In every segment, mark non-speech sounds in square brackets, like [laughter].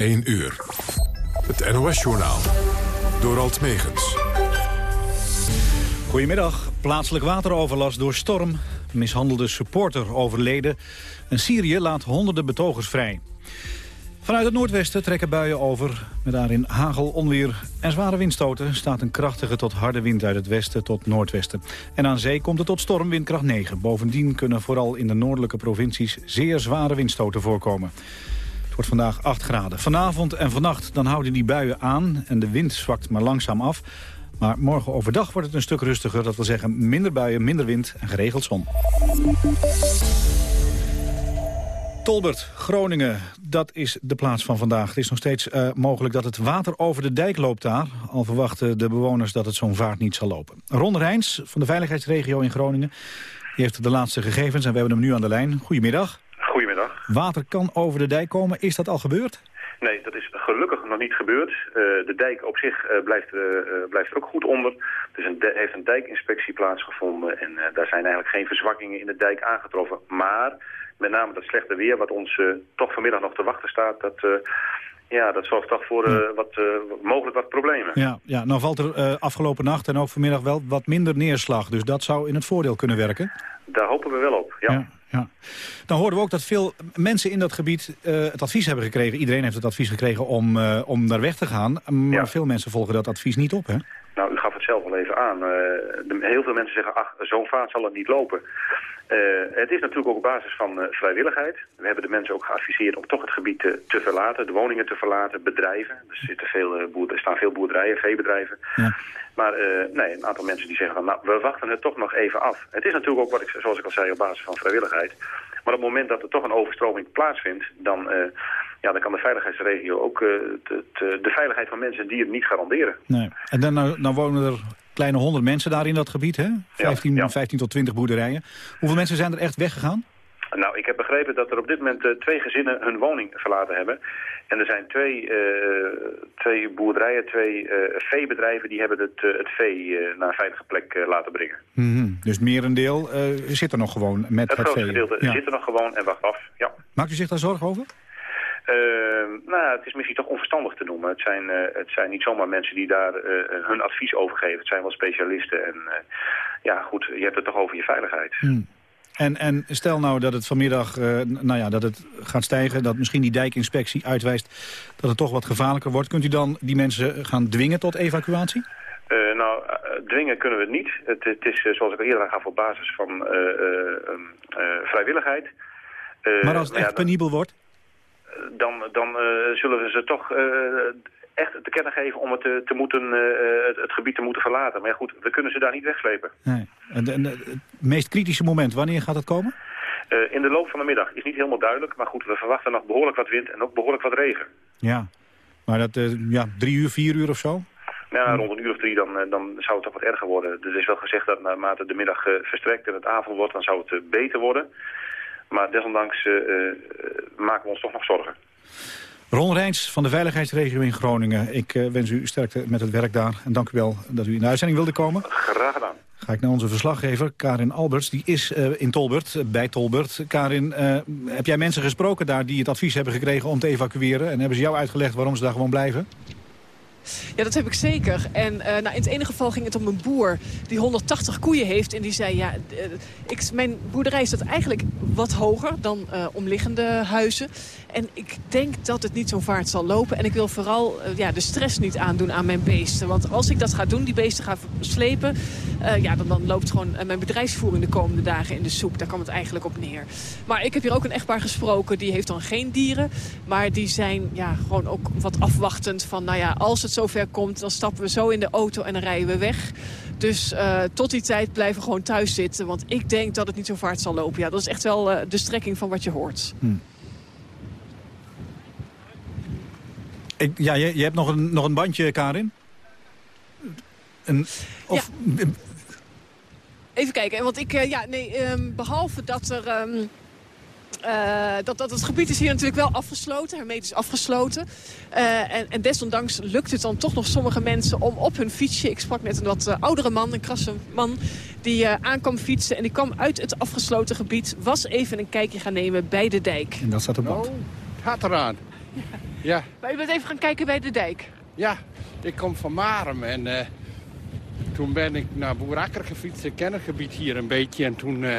1 uur. Het NOS-journaal. Door Alt Megens. Goedemiddag. Plaatselijk wateroverlast door storm. Mishandelde supporter overleden. En Syrië laat honderden betogers vrij. Vanuit het noordwesten trekken buien over. Met daarin hagel, onweer en zware windstoten... staat een krachtige tot harde wind uit het westen tot noordwesten. En aan zee komt het tot stormwindkracht 9. Bovendien kunnen vooral in de noordelijke provincies... zeer zware windstoten voorkomen. Wordt vandaag 8 graden. Vanavond en vannacht dan houden die buien aan... en de wind zwakt maar langzaam af. Maar morgen overdag wordt het een stuk rustiger. Dat wil zeggen minder buien, minder wind en geregeld zon. Tolbert, Groningen, dat is de plaats van vandaag. Het is nog steeds uh, mogelijk dat het water over de dijk loopt daar. Al verwachten de bewoners dat het zo'n vaart niet zal lopen. Ron Rijns van de veiligheidsregio in Groningen... heeft de laatste gegevens en we hebben hem nu aan de lijn. Goedemiddag. Water kan over de dijk komen. Is dat al gebeurd? Nee, dat is gelukkig nog niet gebeurd. Uh, de dijk op zich uh, blijft, uh, blijft er ook goed onder. Dus een heeft een dijkinspectie plaatsgevonden en daar zijn eigenlijk geen verzwakkingen in de dijk aangetroffen. Maar met name dat slechte weer wat ons toch vanmiddag nog te wachten staat... dat, ja, dat zorgt toch voor wat, mogelijk wat problemen. Ja, ja nou valt er afgelopen nacht en ook vanmiddag wel wat minder neerslag. Dus dat zou in het voordeel kunnen werken? Daar hopen we wel op, ja. ja. Ja. Dan hoorden we ook dat veel mensen in dat gebied het advies hebben gekregen. Iedereen heeft het advies gekregen om, om daar weg te gaan. Maar ja. veel mensen volgen dat advies niet op, hè? Nou, u gaf het zelf al even aan. De, heel veel mensen zeggen, ach, zo'n vaart zal het niet lopen. Uh, het is natuurlijk ook op basis van uh, vrijwilligheid. We hebben de mensen ook geadviseerd om toch het gebied te, te verlaten, de woningen te verlaten, bedrijven. Er, zitten veel, uh, boer, er staan veel boerderijen, veebedrijven. Ja. Maar nee, een aantal mensen die zeggen van, nou, we wachten het toch nog even af. Het is natuurlijk ook, wat ik, zoals ik al zei, op basis van vrijwilligheid. Maar op het moment dat er toch een overstroming plaatsvindt, dan, ja, dan kan de veiligheidsregio ook de, de veiligheid van mensen en dieren niet garanderen. Nee. En dan nou, nou wonen er kleine 100 mensen daar in dat gebied, hè? 15, ja, ja. 15 tot 20 boerderijen. Hoeveel mensen zijn er echt weggegaan? Nou, ik heb begrepen dat er op dit moment uh, twee gezinnen hun woning verlaten hebben. En er zijn twee, uh, twee boerderijen, twee uh, veebedrijven... die hebben het, het vee naar een veilige plek laten brengen. Mm -hmm. Dus merendeel zit er nog gewoon met het, het vee? Het gedeelte ja. zit er nog gewoon en wacht af, ja. Maakt u zich daar zorgen over? Uh, nou, het is misschien toch onverstandig te noemen. Het zijn, uh, het zijn niet zomaar mensen die daar uh, hun advies over geven. Het zijn wel specialisten. En ja, goed, je hebt het toch over je veiligheid. Hmm. En, en stel nou dat het vanmiddag nou ja, dat het gaat stijgen... dat misschien die dijkinspectie uitwijst dat het toch wat gevaarlijker wordt. Kunt u dan die mensen gaan dwingen tot evacuatie? nou, dwingen kunnen we het niet. Het, het is, zoals ik al eerder aangaf, op basis van vrijwilligheid. maar als het echt ja, penibel wordt? Dan, dan uh, zullen we ze toch uh, echt te kennen geven om het, te, te moeten, uh, het, het, gebied te moeten verlaten. Maar ja, goed, we kunnen ze daar niet wegslepen. Nee. En, en, het meest kritische moment, wanneer gaat dat komen? in de loop van de middag is niet helemaal duidelijk. Maar goed, we verwachten nog behoorlijk wat wind en ook behoorlijk wat regen. Ja, maar dat, ja, drie uur, vier uur of zo? Ja, rond een uur of drie dan, dan zou het toch wat erger worden. Er is wel gezegd dat naarmate de middag verstrekt en het avond wordt, dan zou het beter worden. Maar desondanks uh, uh, maken we ons toch nog zorgen. Ron Rijns van de Veiligheidsregio in Groningen. Ik uh, wens u sterkte met het werk daar. En dank u wel dat u in de uitzending wilde komen. Graag gedaan. Ga ik naar onze verslaggever, Karin Alberts. Die is in Tolbert, bij Tolbert. Karin, heb jij mensen gesproken daar die het advies hebben gekregen om te evacueren? En hebben ze jou uitgelegd waarom ze daar gewoon blijven? Ja, dat heb ik zeker. En uh, nou, in het ene geval ging het om een boer die 180 koeien heeft. En die zei, ja, uh, ik, mijn boerderij staat eigenlijk wat hoger dan uh, omliggende huizen. En ik denk dat het niet zo vaart zal lopen. En ik wil vooral ja, de stress niet aandoen aan mijn beesten. Want als ik dat ga doen, die beesten ga slepen... ja, dan, loopt gewoon mijn bedrijfsvoering de komende dagen in de soep. Daar kwam het eigenlijk op neer. Maar ik heb hier ook een echtpaar gesproken. Die heeft dan geen dieren. Maar die zijn ja, gewoon ook wat afwachtend van... nou ja, als het zover komt, dan stappen we zo in de auto en dan rijden we weg. Dus uh, tot die tijd blijven we gewoon thuis zitten. Want ik denk dat het niet zo vaart zal lopen. Ja, dat is echt wel uh, de strekking van wat je hoort. Hmm. Ik, ja, je, je, hebt nog een, nog een bandje, Karin? Een, of, ja. Even kijken, want ik, uh, ja, nee, um, behalve dat er... Um, uh, dat, dat het gebied is hier natuurlijk wel afgesloten, hermetisch afgesloten. Uh, en, en, desondanks lukt het dan toch nog sommige mensen om op hun fietsje... ik sprak met een wat uh, oudere man, een krasse man, die aankwam fietsen... en die kwam uit het afgesloten gebied, was even een kijkje gaan nemen bij de dijk. En dat staat op band. Oh, het gaat eraan. [laughs] Ja. Maar u bent even gaan kijken bij de dijk. Ja, ik kom van Marem en uh, toen ben ik naar Boerakker gefietst, een kennergebied hier een beetje. En toen, uh,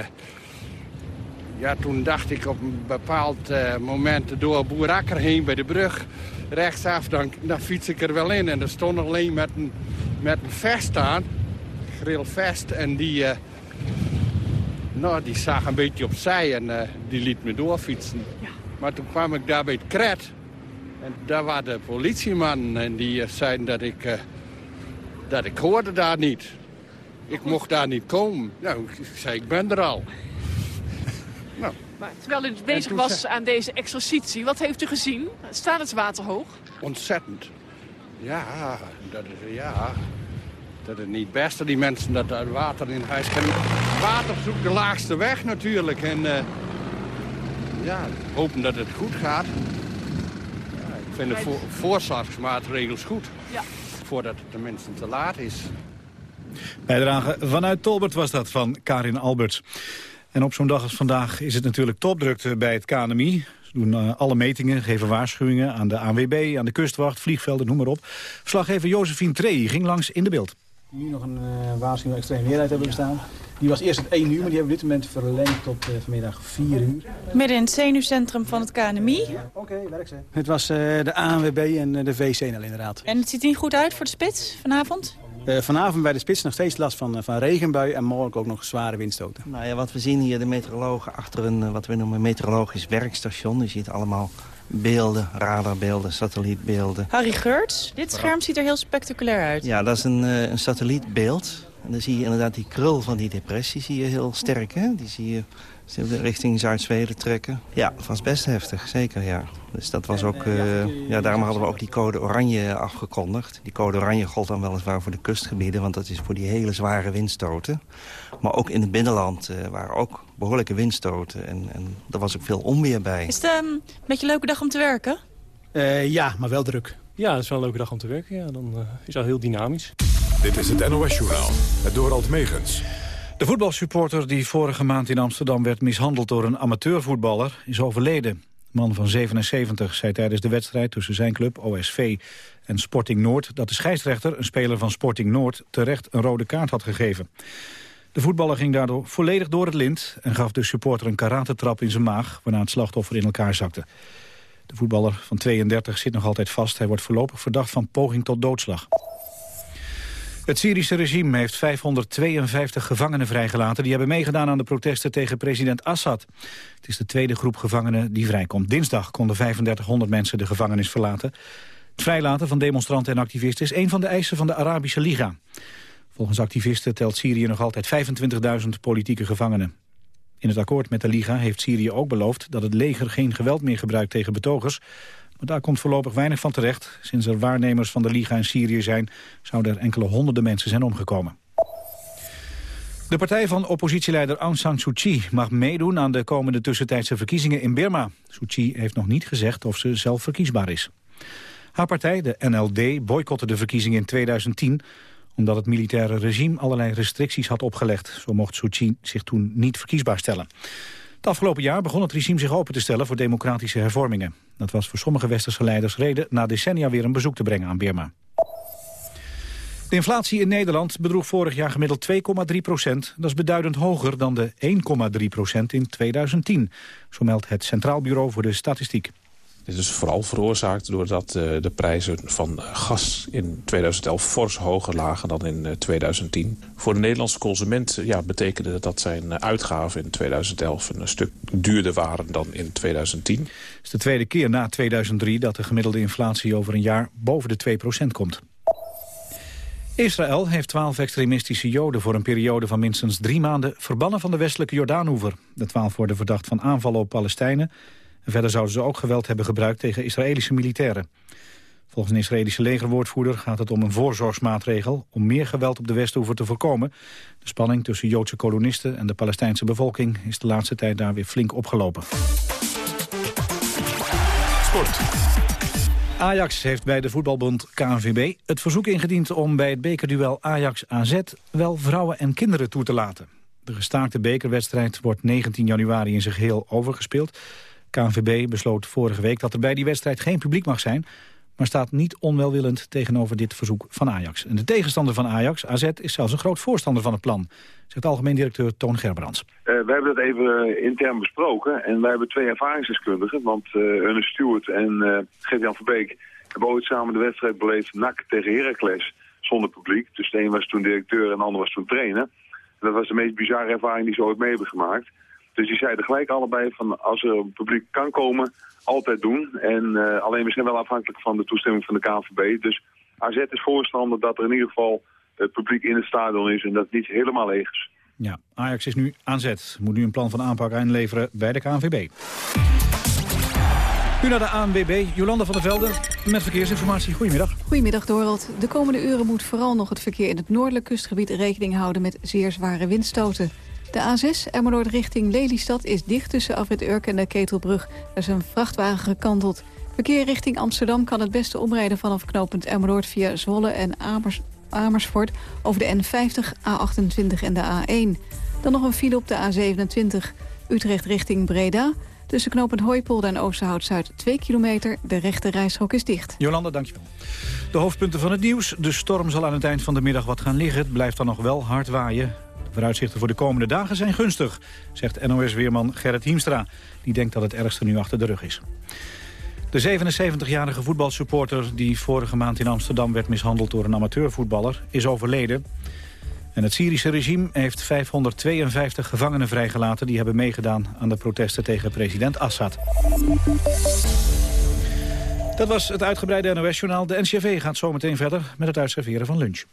ja, toen dacht ik op een bepaald uh, moment door Boerakker heen bij de brug, rechtsaf, dan, dan fiets ik er wel in. En er stond alleen met een, met een vest aan, grillvest, en die, nou, die zag een beetje opzij en die liet me doorfietsen. Ja. Maar toen kwam ik daar bij het kret. En daar waren de politieman en die zeiden dat ik, dat ik hoorde daar niet. Ik mocht daar niet komen. Nou, ik zei, ik ben er al. Maar terwijl u bezig was aan deze exercitie, wat heeft u gezien? Staat het water hoog? Ontzettend. Ja, dat is, ja, dat is niet best dat die mensen dat water in huis. Water zoekt de laagste weg natuurlijk. En uh, ja, hopen dat het goed gaat. Ik vind de vo voorzorgsmaatregels goed. Ja. Voordat het tenminste te laat is. Bijdrage vanuit Tolbert was dat van Karin Alberts. En op zo'n dag als vandaag is het natuurlijk topdrukte bij het KNMI. Ze doen uh, alle metingen, geven waarschuwingen aan de ANWB, aan de kustwacht, vliegvelden, noem maar op. Verslaggever Josephine Tree ging langs in de beeld. Nu nog een uh, waarschuwing extreme weerheid hebben bestaan. Die was eerst het 1 uur, maar die hebben we op dit moment verlengd tot uh, vanmiddag 4 uur. Midden in het zenuwcentrum van het KNMI. Ja, Oké, okay, werk ze. Het was uh, de ANWB en de VCNL inderdaad. En het ziet er niet goed uit voor de spits vanavond? Uh, vanavond bij de spits nog steeds last van, van regenbuien en mogelijk ook nog zware windstoten. Nou ja, wat we zien hier, de meteorologen achter een wat we noemen meteorologisch werkstation. Je ziet allemaal beelden, radarbeelden, satellietbeelden. Harry Geurts, dit scherm ziet er heel spectaculair uit. Ja, dat is een, een satellietbeeld. En dan zie je inderdaad die krul van die depressie zie je heel sterk. Hè? Die zie je richting Zuid-Zweden trekken. Ja, dat was best heftig, zeker ja. Dus dat was ook, uh, ja, daarom hadden we ook die code oranje afgekondigd. Die code oranje gold dan weliswaar voor de kustgebieden, want dat is voor die hele zware windstoten. Maar ook in het binnenland uh, waren ook behoorlijke windstoten en, en er was ook veel onweer bij. Is het um, een beetje een leuke dag om te werken? Uh, ja, maar wel druk. Ja, het is wel een leuke dag om te werken. Ja. Dan is dat heel dynamisch. Dit is het NOS-journaal, het Dorald Megens. De voetbalsupporter die vorige maand in Amsterdam werd mishandeld door een amateurvoetballer is overleden. De man van 77 zei tijdens de wedstrijd tussen zijn club OSV en Sporting Noord... dat de scheidsrechter, een speler van Sporting Noord, terecht een rode kaart had gegeven. De voetballer ging daardoor volledig door het lint en gaf de supporter een karatentrap in zijn maag... waarna het slachtoffer in elkaar zakte. De voetballer van 32 zit nog altijd vast. Hij wordt voorlopig verdacht van poging tot doodslag. Het Syrische regime heeft 552 gevangenen vrijgelaten... die hebben meegedaan aan de protesten tegen president Assad. Het is de tweede groep gevangenen die vrijkomt. Dinsdag konden 3500 mensen de gevangenis verlaten. Het vrijlaten van demonstranten en activisten is een van de eisen van de Arabische Liga. Volgens activisten telt Syrië nog altijd 25.000 politieke gevangenen. In het akkoord met de Liga heeft Syrië ook beloofd... dat het leger geen geweld meer gebruikt tegen betogers... Maar daar komt voorlopig weinig van terecht. Sinds er waarnemers van de Liga in Syrië zijn... zouden er enkele honderden mensen zijn omgekomen. De partij van oppositieleider Aung San Suu Kyi mag meedoen aan de komende tussentijdse verkiezingen in Birma. Suu Kyi heeft nog niet gezegd of ze zelf verkiesbaar is. Haar partij, de NLD, boycotte de verkiezingen in 2010 omdat het militaire regime allerlei restricties had opgelegd. Zo mocht Suu Kyi zich toen niet verkiesbaar stellen. Het afgelopen jaar begon het regime zich open te stellen voor democratische hervormingen. Dat was voor sommige westerse leiders reden na decennia weer een bezoek te brengen aan Birma. De inflatie in Nederland bedroeg vorig jaar gemiddeld 2,3 procent. Dat is beduidend hoger dan de 1,3 procent in 2010. Zo meldt het Centraal Bureau voor de Statistiek. Dit is vooral veroorzaakt doordat uh, de prijzen van gas in 2011 fors hoger lagen dan in uh, 2010. Voor de Nederlandse consument ja, betekende dat zijn uitgaven in 2011 een stuk duurder waren dan in 2010. Het is de tweede keer na 2003 dat de gemiddelde inflatie over een jaar boven de 2% komt. Israël heeft twaalf extremistische joden voor een periode van minstens drie maanden verbannen van de westelijke Jordaanoever. De twaalf worden verdacht van aanvallen op Palestijnen en verder zouden ze ook geweld hebben gebruikt tegen Israëlische militairen. Volgens een Israëlische legerwoordvoerder gaat het om een voorzorgsmaatregel... om meer geweld op de Westhoever te voorkomen. De spanning tussen Joodse kolonisten en de Palestijnse bevolking... is de laatste tijd daar weer flink opgelopen. Sport. Ajax heeft bij de voetbalbond KNVB het verzoek ingediend... om bij het bekerduel Ajax-AZ wel vrouwen en kinderen toe te laten. De gestaakte bekerwedstrijd wordt 19 januari in zijn geheel overgespeeld... KNVB besloot vorige week dat er bij die wedstrijd geen publiek mag zijn maar staat niet onwelwillend tegenover dit verzoek van Ajax. En de tegenstander van Ajax, AZ, is zelfs een groot voorstander van het plan, zegt algemeen directeur Toon Gerbrands. Uh, we hebben dat even uh, intern besproken en wij hebben twee ervaringsdeskundigen, want uh, Ernest Stewart en uh, Gert-Jan Verbeek hebben ooit samen de wedstrijd beleefd NAC tegen Heracles zonder publiek. Dus de een was toen directeur en de ander was toen trainer. Dat was de meest bizarre ervaring die ze ooit mee hebben gemaakt. Dus die zeiden gelijk allebei van als er publiek kan komen, altijd doen. En uh, alleen we zijn wel afhankelijk van de toestemming van de KNVB. Dus AZ is voorstander dat er in ieder geval het publiek in het stadion is en dat het niet helemaal leeg is. Ja, Ajax is nu aan zet. Moet nu een plan van aanpak inleveren bij de KNVB. Nu naar de ANWB, Jolanda van der Velde met verkeersinformatie. Goedemiddag. Goedemiddag Dorald. De komende uren moet vooral nog het verkeer in het noordelijk kustgebied rekening houden met zeer zware windstoten. De A6 Emmeloord richting Lelystad is dicht tussen Afrit Urk en de Ketelbrug. Er is een vrachtwagen gekanteld. Verkeer richting Amsterdam kan het beste omrijden vanaf knooppunt Emmeloord via Zwolle en Amers, Amersfoort over de N50, A28 en de A1. Dan nog een file op de A27 Utrecht richting Breda. Tussen knooppunt Hooipolder en Oosterhout-Zuid 2 kilometer. De rechte reishok is dicht. Jolanda, dankjewel. De hoofdpunten van het nieuws. De storm zal aan het eind van de middag wat gaan liggen. Het blijft dan nog wel hard waaien. Vooruitzichten voor de komende dagen zijn gunstig, zegt NOS-weerman Gerrit Hiemstra. Die denkt dat het ergste nu achter de rug is. De 77-jarige voetbalsupporter die vorige maand in Amsterdam werd mishandeld door een amateurvoetballer is overleden. En het Syrische regime heeft 552 gevangenen vrijgelaten... die hebben meegedaan aan de protesten tegen president Assad. Dat was het uitgebreide NOS-journaal. De NCV gaat zometeen verder met het uitserveren van lunch.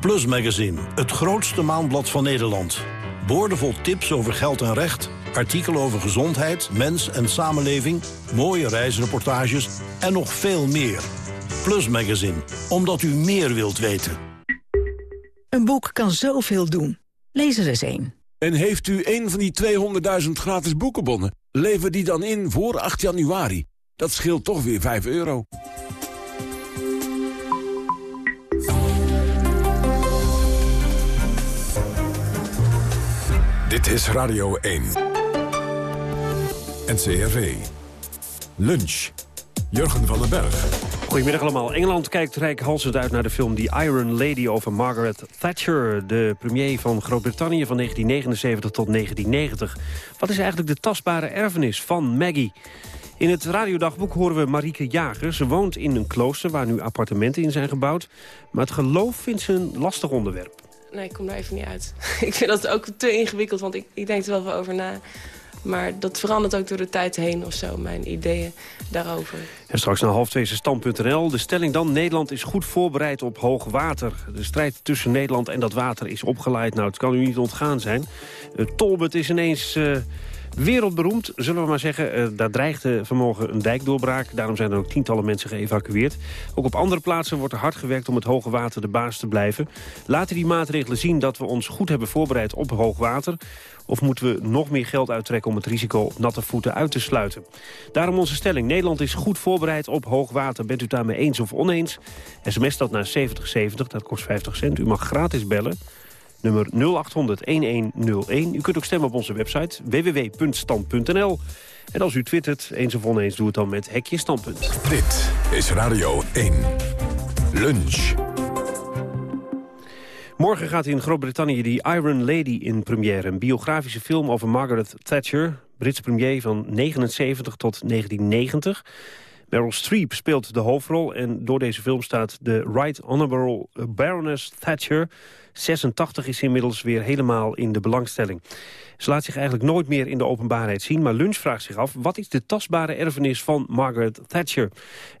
Plus Magazine, het grootste maandblad van Nederland. Boordevol tips over geld en recht, artikelen over gezondheid, mens en samenleving... mooie reisreportages en nog veel meer. Plus Magazine, omdat u meer wilt weten. Een boek kan zoveel doen. Lees er eens één. En heeft u een van die 200.000 gratis boekenbonnen? Lever die dan in voor 8 januari. Dat scheelt toch weer 5 euro. Dit is Radio 1. NCRV. Lunch. Jurgen van den Berg. Goedemiddag allemaal. Engeland kijkt rijkhalsend uit naar de film The Iron Lady over Margaret Thatcher. De premier van Groot-Brittannië van 1979 tot 1990. Wat is eigenlijk de tastbare erfenis van Maggie? In het radiodagboek horen we Marieke Jager. Ze woont in een klooster waar nu appartementen in zijn gebouwd. Maar het geloof vindt ze een lastig onderwerp. Nee, ik kom daar even niet uit. [laughs] ik vind dat ook te ingewikkeld, want ik, ik denk er wel veel over na. Maar dat verandert ook door de tijd heen of zo, mijn ideeën daarover. En straks naar half twee is stand.nl. De stelling dan, Nederland is goed voorbereid op hoog water. De strijd tussen Nederland en dat water is opgeleid. Nou, het kan u niet ontgaan zijn. Uh, Tolbert is ineens... Uh, Wereldberoemd, zullen we maar zeggen. Uh, daar dreigde vanmorgen een dijkdoorbraak. Daarom zijn er ook tientallen mensen geëvacueerd. Ook op andere plaatsen wordt er hard gewerkt om het hoge water de baas te blijven. Laten die maatregelen zien dat we ons goed hebben voorbereid op hoog water. Of moeten we nog meer geld uittrekken om het risico op natte voeten uit te sluiten? Daarom onze stelling. Nederland is goed voorbereid op hoog water. Bent u daarmee eens of oneens? SMS dat naar 7070, dat kost 50 cent. U mag gratis bellen. Nummer 0800-1101. U kunt ook stemmen op onze website www.stand.nl. En als u twittert, eens of oneens, doe het dan met Hekje Standpunt. Dit is Radio 1. Lunch. Morgen gaat in Groot-Brittannië die Iron Lady in première. Een biografische film over Margaret Thatcher, Brits premier van 79 tot 1990. Meryl Streep speelt de hoofdrol en door deze film staat de Right Honourable Baroness Thatcher... 86 is inmiddels weer helemaal in de belangstelling. Ze laat zich eigenlijk nooit meer in de openbaarheid zien... maar Lunch vraagt zich af, wat is de tastbare erfenis van Margaret Thatcher?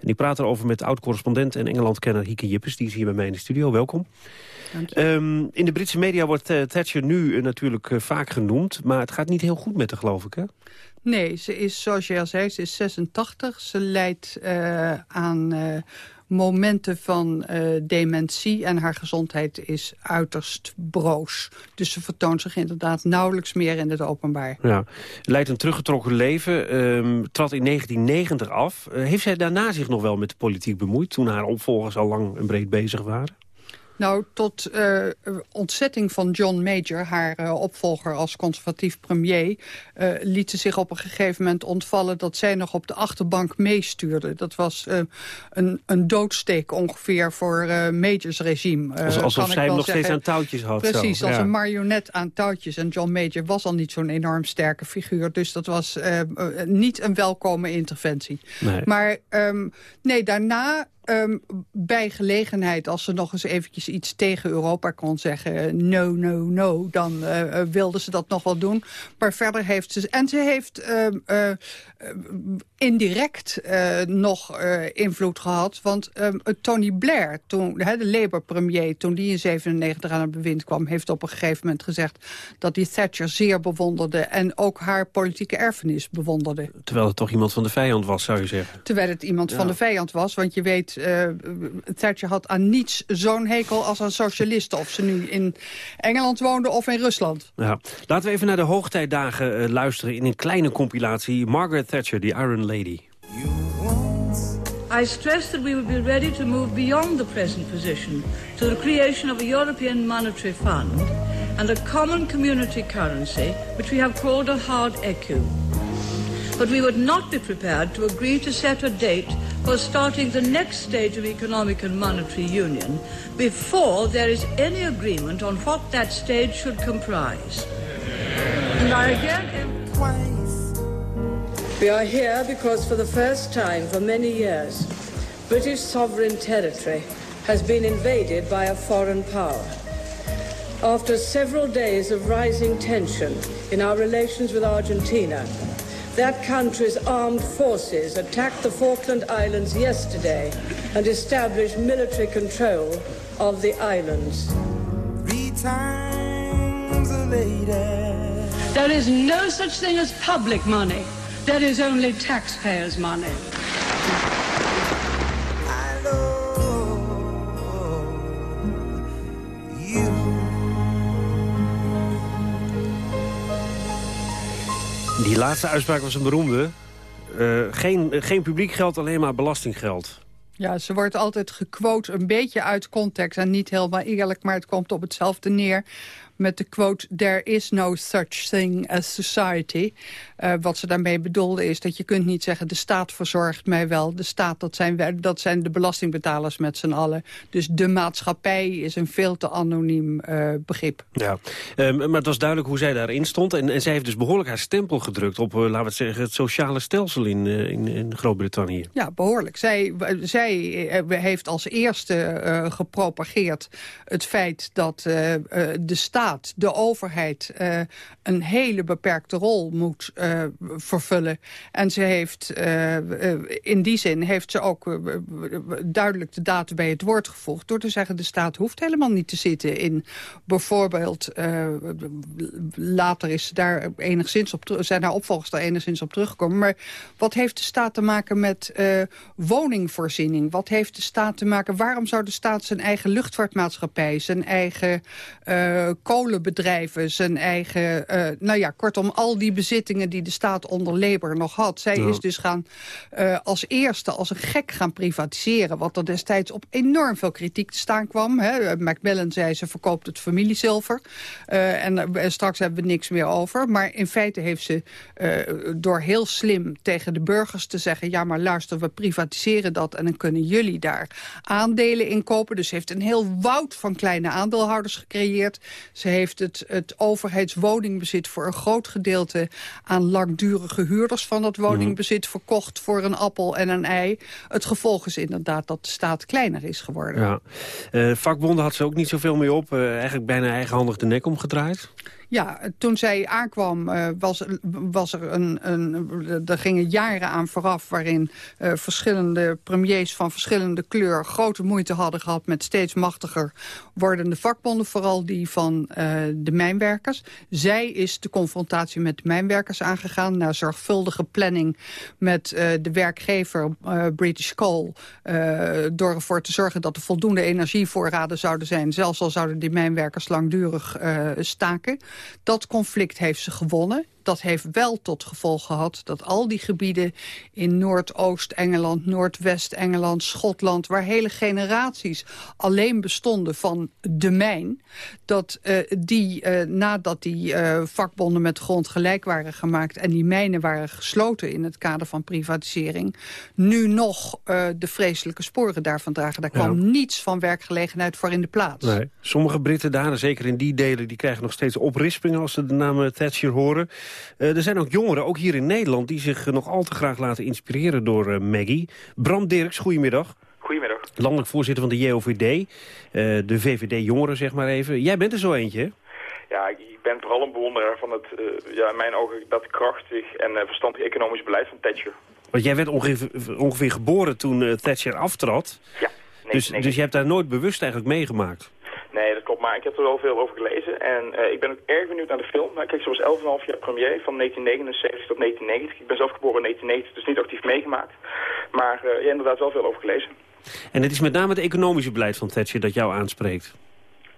En ik praat erover met oud-correspondent en Engeland-kenner Hieke Jippes. Die is hier bij mij in de studio. Welkom. Um, in de Britse media wordt uh, Thatcher nu uh, natuurlijk uh, vaak genoemd... maar het gaat niet heel goed met haar, geloof ik, hè? Nee, ze is, zoals je al zei, ze is 86. Ze leidt aan momenten van dementie en haar gezondheid is uiterst broos. Dus ze vertoont zich inderdaad nauwelijks meer in het openbaar. Ja, leidt een teruggetrokken leven, um, trad in 1990 af. heeft zij daarna zich nog wel met de politiek bemoeid... toen haar opvolgers al lang en breed bezig waren? Nou, tot uh, ontzetting van John Major, haar uh, opvolger als conservatief premier... Uh, liet ze zich op een gegeven moment ontvallen dat zij nog op de achterbank meestuurde. Dat was een, een doodsteek ongeveer voor Majors regime. Alsof, alsof zij hem nog steeds aan touwtjes had. Precies, zo. als ja. een marionet aan touwtjes. En John Major was al niet zo'n enorm sterke figuur. Dus dat was niet een welkome interventie. Nee. Maar um, nee, daarna um, bij gelegenheid, als ze nog eens eventjes iets tegen Europa kon zeggen... no, no, no, dan uh, wilde ze dat nog wel doen. Maar verder heeft ze... En ze heeft uh, uh, indirect uh, nog uh, invloed gehad. Want um, Tony Blair, toen, de Labour-premier... toen die in 97 aan het bewind kwam... heeft op een gegeven moment gezegd dat hij Thatcher zeer bewonderde... en ook haar politieke erfenis bewonderde. Terwijl het toch iemand van de vijand was, zou je zeggen. Terwijl het iemand Ja. van de vijand was. Want je weet, uh, Thatcher had aan niets zo'n hekel als aan socialisten. Of ze nu in Engeland woonden of in Rusland. Ja. Laten we even naar de hoogtijdagen luisteren in een kleine compilatie. Margaret Thatcher, the Iron Lady. I stressed that we would be ready to move beyond the present position to the creation of a European monetary fund and a common community currency, which we have called a hard ecu. But we would not be prepared to agree to set a date for starting the next stage of economic and monetary union before there is any agreement on what that stage should comprise. And I again We are here because for the first time for many years, British sovereign territory has been invaded by a foreign power. After several days of rising tension in our relations with Argentina, that country's armed forces attacked the Falkland Islands yesterday and established military control of the islands. Three times a lady. There is no such thing as public money. There is only taxpayers' money. Die laatste uitspraak was een beroemde. Uh, geen, geen publiek geld, alleen maar belastinggeld. Ja, ze wordt altijd gequote een beetje uit context en niet helemaal eerlijk, maar het komt op hetzelfde neer met de quote... there is no such thing as society. Uh, wat ze daarmee bedoelde is dat je kunt niet zeggen... de staat verzorgt mij wel. De staat, dat zijn, dat zijn de belastingbetalers met z'n allen. Dus de maatschappij is een veel te anoniem uh, begrip. Ja, um, maar het was duidelijk hoe zij daarin stond. En, en zij heeft dus behoorlijk haar stempel gedrukt... op, uh, laten we het zeggen, het sociale stelsel in, in, in Groot-Brittannië. Ja, behoorlijk. Zij, zij heeft als eerste gepropageerd het feit dat de staat de overheid, uh, een hele beperkte rol moet uh, vervullen. En ze heeft, uh, in die zin heeft ze ook duidelijk de datum bij het woord gevoegd... door te zeggen, de staat hoeft helemaal niet te zitten in bijvoorbeeld... later is daar enigszins op, zijn haar opvolgers daar enigszins op teruggekomen. Maar wat heeft de staat te maken met woningvoorziening? Wat heeft de staat te maken... Waarom zou de staat zijn eigen luchtvaartmaatschappij, zijn eigen kolenbedrijven, zijn eigen... Uh, nou ja, kortom, al die bezittingen die de staat onder Labour nog had. Zij ja. is dus gaan uh, als eerste, als een gek gaan privatiseren. Wat er destijds op enorm veel kritiek te staan kwam. Hè. Macmillan zei, ze verkoopt het familiezilver. Uh, en, straks hebben we niks meer over. Maar in feite heeft ze door heel slim tegen de burgers te zeggen... ja, maar luister, we privatiseren dat en dan kunnen jullie daar aandelen in kopen. Dus heeft een heel woud van kleine aandeelhouders gecreëerd. Ze heeft het, het overheidswoningbezit voor een groot gedeelte aan langdurige huurders van dat woningbezit verkocht voor een appel en een ei. Het gevolg is inderdaad dat de staat kleiner is geworden. Ja. Uh, vakbonden had ze ook niet zoveel mee op. Uh, eigenlijk bijna eigenhandig de nek omgedraaid. Ja, toen zij aankwam uh, was, was er een, een... Er gingen jaren aan vooraf waarin uh, verschillende premiers van verschillende kleur... grote moeite hadden gehad met steeds machtiger wordende vakbonden. Vooral die van uh, de mijnwerkers. Zij is de confrontatie met de mijnwerkers aangegaan... na zorgvuldige planning met de werkgever British Coal... door ervoor te zorgen dat er voldoende energievoorraden zouden zijn. Zelfs al zouden die mijnwerkers langdurig staken. Dat conflict heeft ze gewonnen. Dat heeft wel tot gevolg gehad dat al die gebieden in Noordoost-Engeland, Noordwest-Engeland, Schotland... waar hele generaties alleen bestonden van de mijn... dat uh, die, uh, nadat die uh, vakbonden met grond gelijk waren gemaakt... en die mijnen waren gesloten in het kader van privatisering... nu nog de vreselijke sporen daarvan dragen. Daar kwam niets van werkgelegenheid voor in de plaats. Nee. Sommige Britten daar, zeker in die delen... die krijgen nog steeds oprispingen als ze de naam Thatcher horen. Er zijn ook jongeren, ook hier in Nederland... die zich nog al te graag laten inspireren door Maggie. Bram Dirks, goedemiddag. Goedemiddag. Landelijk voorzitter van de JOVD, de VVD-jongeren zeg maar even. Jij bent er zo eentje, hè? Ja, ik ben vooral een bewonderaar van het, uh, ja, in mijn ogen, dat krachtig en uh, verstandig economisch beleid van Thatcher. Want jij werd ongeveer, ongeveer geboren toen Thatcher aftrad. Ja. Nee, dus, nee. dus je hebt daar nooit bewust eigenlijk meegemaakt. Maar ik heb er wel veel over gelezen. En uh, ik ben ook erg benieuwd naar de film. Nou, kijk, ze was 11,5 jaar premier van 1979 tot 1990. Ik ben zelf geboren in 1990, dus niet actief meegemaakt. Maar uh, ja, inderdaad wel veel over gelezen. En het is met name het economische beleid van Thatcher dat jou aanspreekt?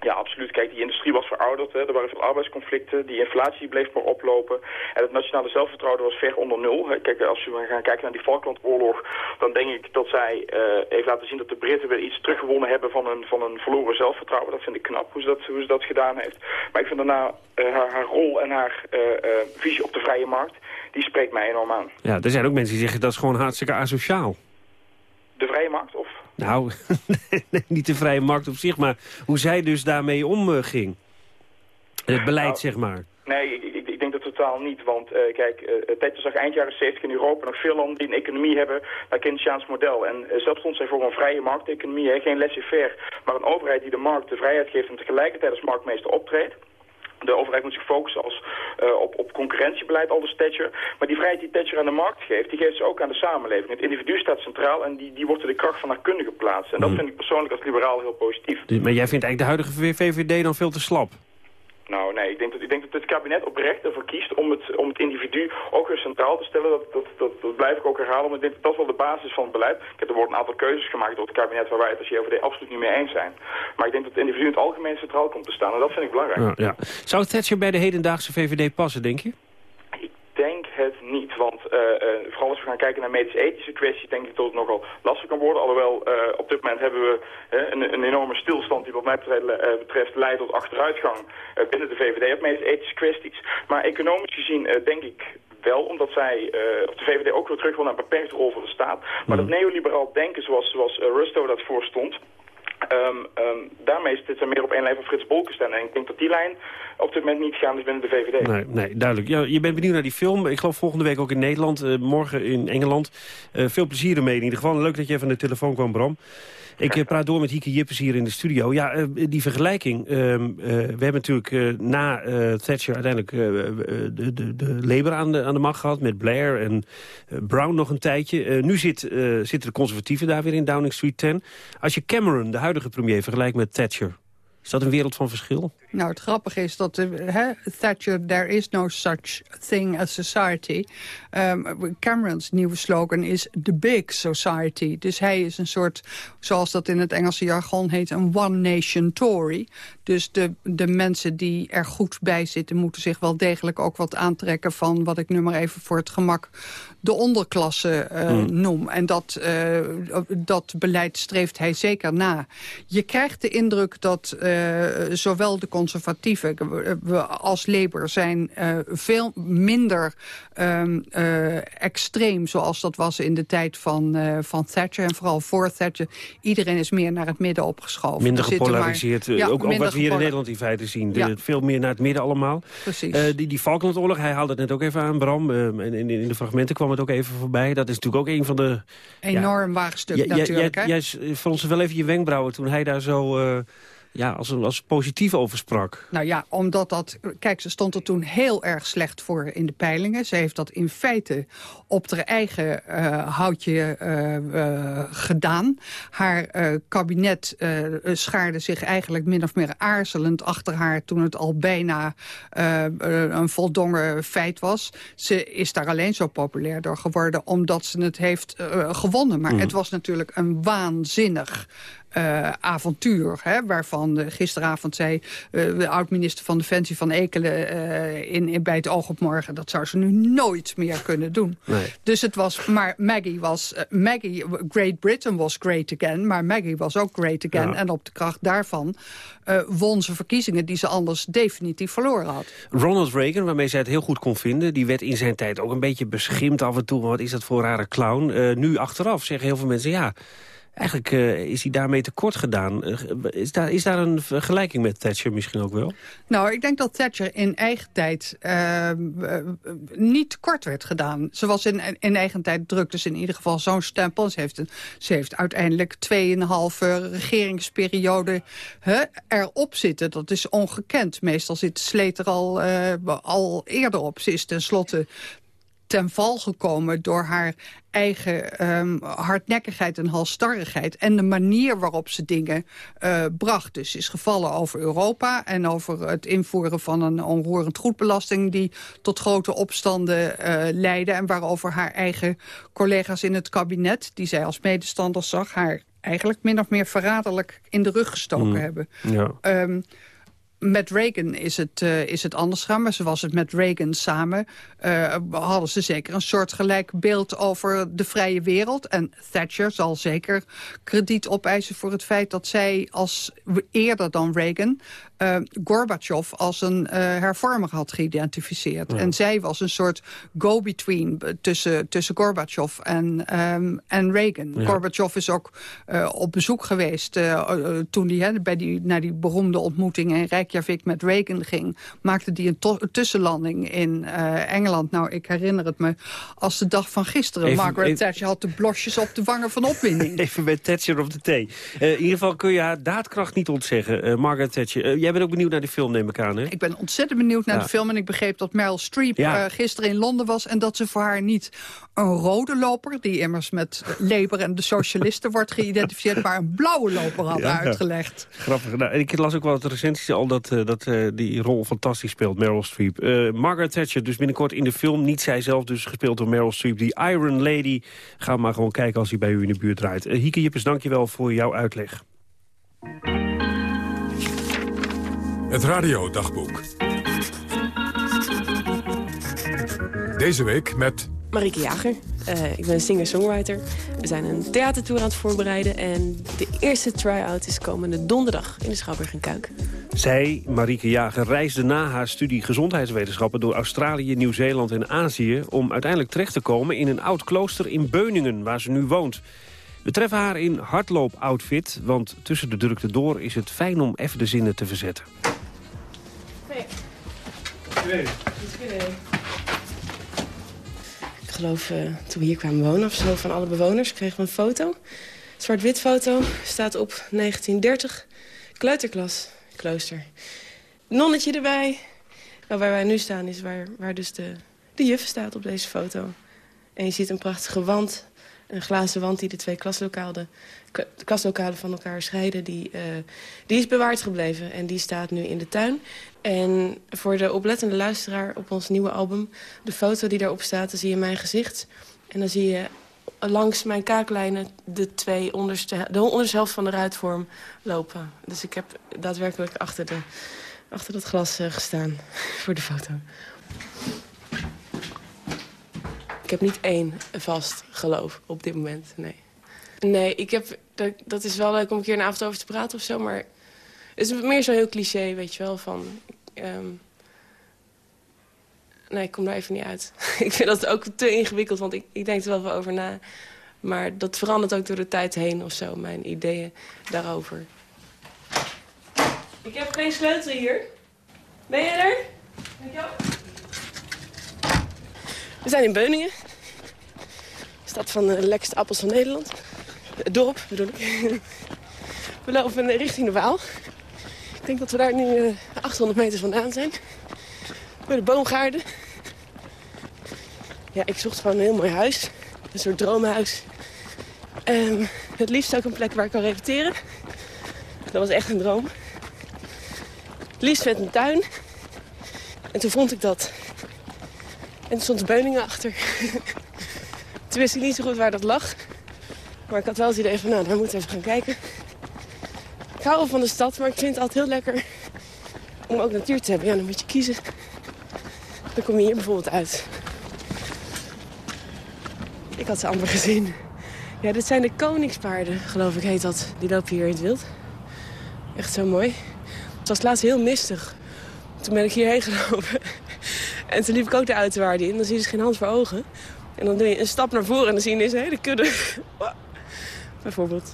Ja, absoluut. Kijk, die industrie was verouderd. Hè. Er waren veel arbeidsconflicten. Die inflatie bleef maar oplopen. En het nationale zelfvertrouwen was ver onder nul. Hè. Kijk, als we gaan kijken naar die Falklandoorlog... dan denk ik dat zij uh, heeft laten zien dat de Britten weer iets teruggewonnen hebben... van een, van een verloren zelfvertrouwen. Dat vind ik knap, hoe ze dat, hoe ze dat gedaan heeft. Maar ik vind daarna uh, haar, haar, rol en haar uh, visie op de vrije markt... die spreekt mij enorm aan. Ja, er zijn ook mensen die zeggen dat is gewoon hartstikke asociaal. De vrije markt, of? Nou, [laughs] niet de vrije markt op zich, maar hoe zij dus daarmee omging. Het beleid, nou, zeg maar. Nee, ik, ik, denk dat totaal niet. Want uh, kijk, uh, Thatcher zag eind jaren 70 in Europa nog veel landen die een economie hebben naar Keynesiaans model. En uh, zelfs stond zij voor een vrije markteconomie, hè, geen laissez-faire, maar een overheid die de markt de vrijheid geeft en tegelijkertijd als marktmeester optreedt. De overheid moet zich focussen als, uh, op, op concurrentiebeleid, aldus Thatcher. Maar die vrijheid die Thatcher aan de markt geeft, die geeft ze ook aan de samenleving. Het individu staat centraal en die, die wordt er de kracht van haar kunde geplaatst. En dat Mm. vind ik persoonlijk als liberaal heel positief. Dus, maar jij vindt eigenlijk de huidige VVD dan veel te slap? Nou, nee, ik denk dat, ik denk dat het kabinet oprecht ervoor kiest om het, om het individu ook weer centraal te stellen. Dat, dat, dat, dat blijf ik ook herhalen, maar ik denk dat dat wel de basis van het beleid. Kijk, er worden een aantal keuzes gemaakt door het kabinet waar wij het als JOVD absoluut niet mee eens zijn. Maar ik denk dat het individu in het algemeen centraal komt te staan en dat vind ik belangrijk. Ja, ja. Zou Thatcher bij de hedendaagse VVD passen, denk je? Ik denk het niet, want uh, uh, vooral als we gaan kijken naar medisch-ethische kwesties, denk ik dat het nogal lastig kan worden. Alhoewel, uh, op dit moment hebben we een, een, enorme stilstand die wat mij betreft, betreft leidt tot achteruitgang binnen de VVD op medisch-ethische kwesties. Maar economisch gezien denk ik wel, omdat zij, of de VVD ook weer terug wil naar een beperkte rol van de staat. Maar mm. dat neoliberaal denken zoals, zoals Rusto dat voorstond, um, um, daarmee zit ze meer op één lijn van Frits Bolkestein. En ik denk dat die lijn op dit moment niet gaan is binnen de VVD. Nee, nee duidelijk. Ja, je bent benieuwd naar die film. Ik geloof volgende week ook in Nederland, uh, morgen in Engeland. veel plezier ermee in ieder geval. Leuk dat je even de telefoon kwam, Bram. Ik uh, praat door met Hieke Jippes hier in de studio. Ja, die vergelijking. Uh, we hebben natuurlijk na Thatcher uiteindelijk de, de, de Labour aan de, aan de macht gehad... met Blair en Brown nog een tijdje. nu zit, zitten de conservatieven daar weer in Downing Street 10. Als je Cameron, de huidige premier, vergelijkt met Thatcher... is dat een wereld van verschil? Nou, het grappige is dat uh, Thatcher, there is no such thing as society. Um, Camerons nieuwe slogan is the big society. Dus hij is een soort, zoals dat in het Engelse jargon heet, een one nation Tory. Dus de, de mensen die er goed bij zitten moeten zich wel degelijk ook wat aantrekken van wat ik nu maar even voor het gemak de onderklasse uh, mm. noem. En dat, uh, dat beleid streeft hij zeker na. Je krijgt de indruk dat uh, zowel de conservatieven als Labour zijn veel minder um, extreem zoals dat was in de tijd van, van Thatcher. En vooral voor Thatcher. Iedereen is meer naar het midden opgeschoven. Minder gepolariseerd. Maar, ja, ook, ook wat we hier in Nederland in feite zien. Ja. Veel meer naar het midden allemaal. Precies. die, die Falklandoorlog, hij haalde het net ook even aan, Bram. in, in, in de fragmenten kwam het ook even voorbij. Dat is natuurlijk ook een van de... Enorm ja, waagstuk natuurlijk. Jij, jij fronste wel even je wenkbrauwen toen hij daar zo... Ja, als, als positief over sprak. Nou ja, omdat dat... Kijk, ze stond er toen heel erg slecht voor in de peilingen. Ze heeft dat in feite op haar eigen uh, houtje uh, uh, gedaan. Haar kabinet schaarde zich eigenlijk min of meer aarzelend achter haar... toen het al bijna een voldongen feit was. Ze is daar alleen zo populair door geworden... omdat ze het heeft gewonnen. Maar mm. het was natuurlijk een waanzinnig uh, avontuur. Hè, waarvan uh, gisteravond zei uh, de oud-minister van Defensie van Ekelen in, in, bij het oog op morgen... dat zou ze nu nooit meer kunnen doen. Nee. Dus het was, maar Maggie was, Maggie, Great Britain was great again... maar Maggie was ook great again. Ja. En op de kracht daarvan won ze verkiezingen die ze anders definitief verloren had. Ronald Reagan, waarmee zij het heel goed kon vinden... die werd in zijn tijd ook een beetje beschimd af en toe. Wat is dat voor een rare clown? nu achteraf zeggen heel veel mensen... ja. Eigenlijk uh, is hij daarmee tekort gedaan. Uh, is, daar, is daar een vergelijking met Thatcher misschien ook wel? Nou, ik denk dat Thatcher in eigen tijd uh, niet tekort werd gedaan. Ze was in, in eigen tijd druk, dus in ieder geval zo'n stempel. Ze heeft, ze heeft uiteindelijk 2,5 regeringsperiode erop zitten. Dat is ongekend. Meestal zit Sleet er al, al eerder op. Ze is tenslotte ten val gekomen door haar eigen um, hardnekkigheid en halstarrigheid... en de manier waarop ze dingen uh, bracht. Dus is gevallen over Europa en over het invoeren van een onroerend goedbelasting... die tot grote opstanden uh, leidde... en waarover haar eigen collega's in het kabinet... die zij als medestanders zag, haar eigenlijk min of meer verraderlijk in de rug gestoken Mm. hebben. Ja. Um, met Reagan is het, uh, is het anders gaan, maar zoals het met Reagan samen... Uh, hadden ze zeker een soortgelijk beeld over de vrije wereld. En Thatcher zal zeker krediet opeisen voor het feit dat zij als eerder dan Reagan... Uh, Gorbachev als een hervormer had geïdentificeerd. Ja. En zij was een soort go-between tussen, tussen Gorbachev en, um, en Reagan. Ja. Gorbachev is ook op bezoek geweest toen hij bij die, naar die beroemde ontmoeting in Reykjavik met Reagan ging. Maakte hij een, tussenlanding in Engeland. Nou, ik herinner het me als de dag van gisteren. Even- Margaret even- Thatcher had de blosjes op de wangen van opwinding. [laughs] Even bij Thatcher op de thee. In ieder geval kun je haar daadkracht niet ontzeggen, Margaret Thatcher. Uh, jij bent ook benieuwd naar de film, neem ik aan, hè? Ik ben ontzettend benieuwd naar Ja. de film. En ik begreep dat Meryl Streep Ja. eh, gisteren in Londen was. En dat ze voor haar niet een rode loper... die immers met Labour en de socialisten [laughs] wordt geïdentificeerd... maar een blauwe loper had Ja. uitgelegd. Grappig. Nou, en ik las ook wel het recensies al dat, eh, dat eh, die rol fantastisch speelt, Meryl Streep. Eh, Margaret Thatcher, dus binnenkort in de film. Niet zij zelf, dus gespeeld door Meryl Streep. Die Iron Lady. Ga maar gewoon kijken als hij bij u in de buurt draait. Hieke Jippes, dankjewel voor jouw uitleg. Het radiodagboek. Deze week met Marieke Jager. Eh, ik ben singer-songwriter. We zijn een theatertour aan het voorbereiden. En de eerste try-out is komende donderdag in de Schouwburg en Kuik. Zij, Marieke Jager, reisde na haar studie gezondheidswetenschappen... door Australië, Nieuw-Zeeland en Azië... om uiteindelijk terecht te komen in een oud klooster in Beuningen, waar ze nu woont. We treffen haar in hardloop-outfit, want tussen de drukte door... is het fijn om even de zinnen te verzetten. Ik geloof, eh, toen we hier kwamen wonen of zo, van alle bewoners kregen we een foto. Zwart-wit foto, staat op 1930. Kleuterklas, klooster. Nonnetje erbij. Nou, waar wij nu staan is waar, waar dus de, de juf staat op deze foto. En je ziet een prachtige wand, een glazen wand die de twee klaslokalen, klaslokalen van elkaar scheiden. Die, eh, die is bewaard gebleven en die staat nu in de tuin. En voor de oplettende luisteraar op ons nieuwe album... de foto die daarop staat, dan zie je mijn gezicht. En dan zie je langs mijn kaaklijnen de twee onderste, de onderste helft van de ruitvorm lopen. Dus ik heb daadwerkelijk achter, de, achter dat glas eh, gestaan [laughs] voor de foto. Ik heb niet één vast geloof op dit moment, nee. Nee, ik heb, dat, is wel leuk om een keer een avond over te praten of zo, maar... Het is meer zo heel cliché, weet je wel, van... ehm, nee, ik kom daar even niet uit. [laughs] ik vind dat ook te ingewikkeld, want ik, ik denk er wel veel over na. Maar dat verandert ook door de tijd heen of zo, mijn ideeën daarover. Ik heb geen sleutel hier. Ben je er? Dankjewel. We zijn in Beuningen. Stad van de lekkerste appels van Nederland. Het dorp, bedoel ik. We lopen richting de Waal. Ik denk dat we daar nu eh, 800 meter vandaan zijn. Bij de boomgaarden. Ja, ik zocht gewoon een heel mooi huis. Een soort droomhuis. Ehm, het liefst ook een plek waar ik kan repeteren. Dat was echt een droom. Het liefst met een tuin. En toen vond ik dat. En toen stond Beuningen achter. [laughs] toen wist ik niet zo goed waar dat lag. Maar ik had wel het idee van, nou, daar moeten we even gaan kijken. Ik hou wel van de stad, maar ik vind het altijd heel lekker om ook natuur te hebben. Ja, dan moet je kiezen. Dan kom je hier bijvoorbeeld uit. Ik had ze amper gezien. Ja, dit zijn de koningspaarden, geloof ik, heet dat. Die lopen hier in het wild. Echt zo mooi. Het was laatst heel mistig. Toen ben ik hierheen gelopen. En toen liep ik ook de uiterwaarde in. Dan zie je dus geen hand voor ogen. En dan doe je een stap naar voren en dan zie je ineens een hele kudde. [laughs] Bijvoorbeeld.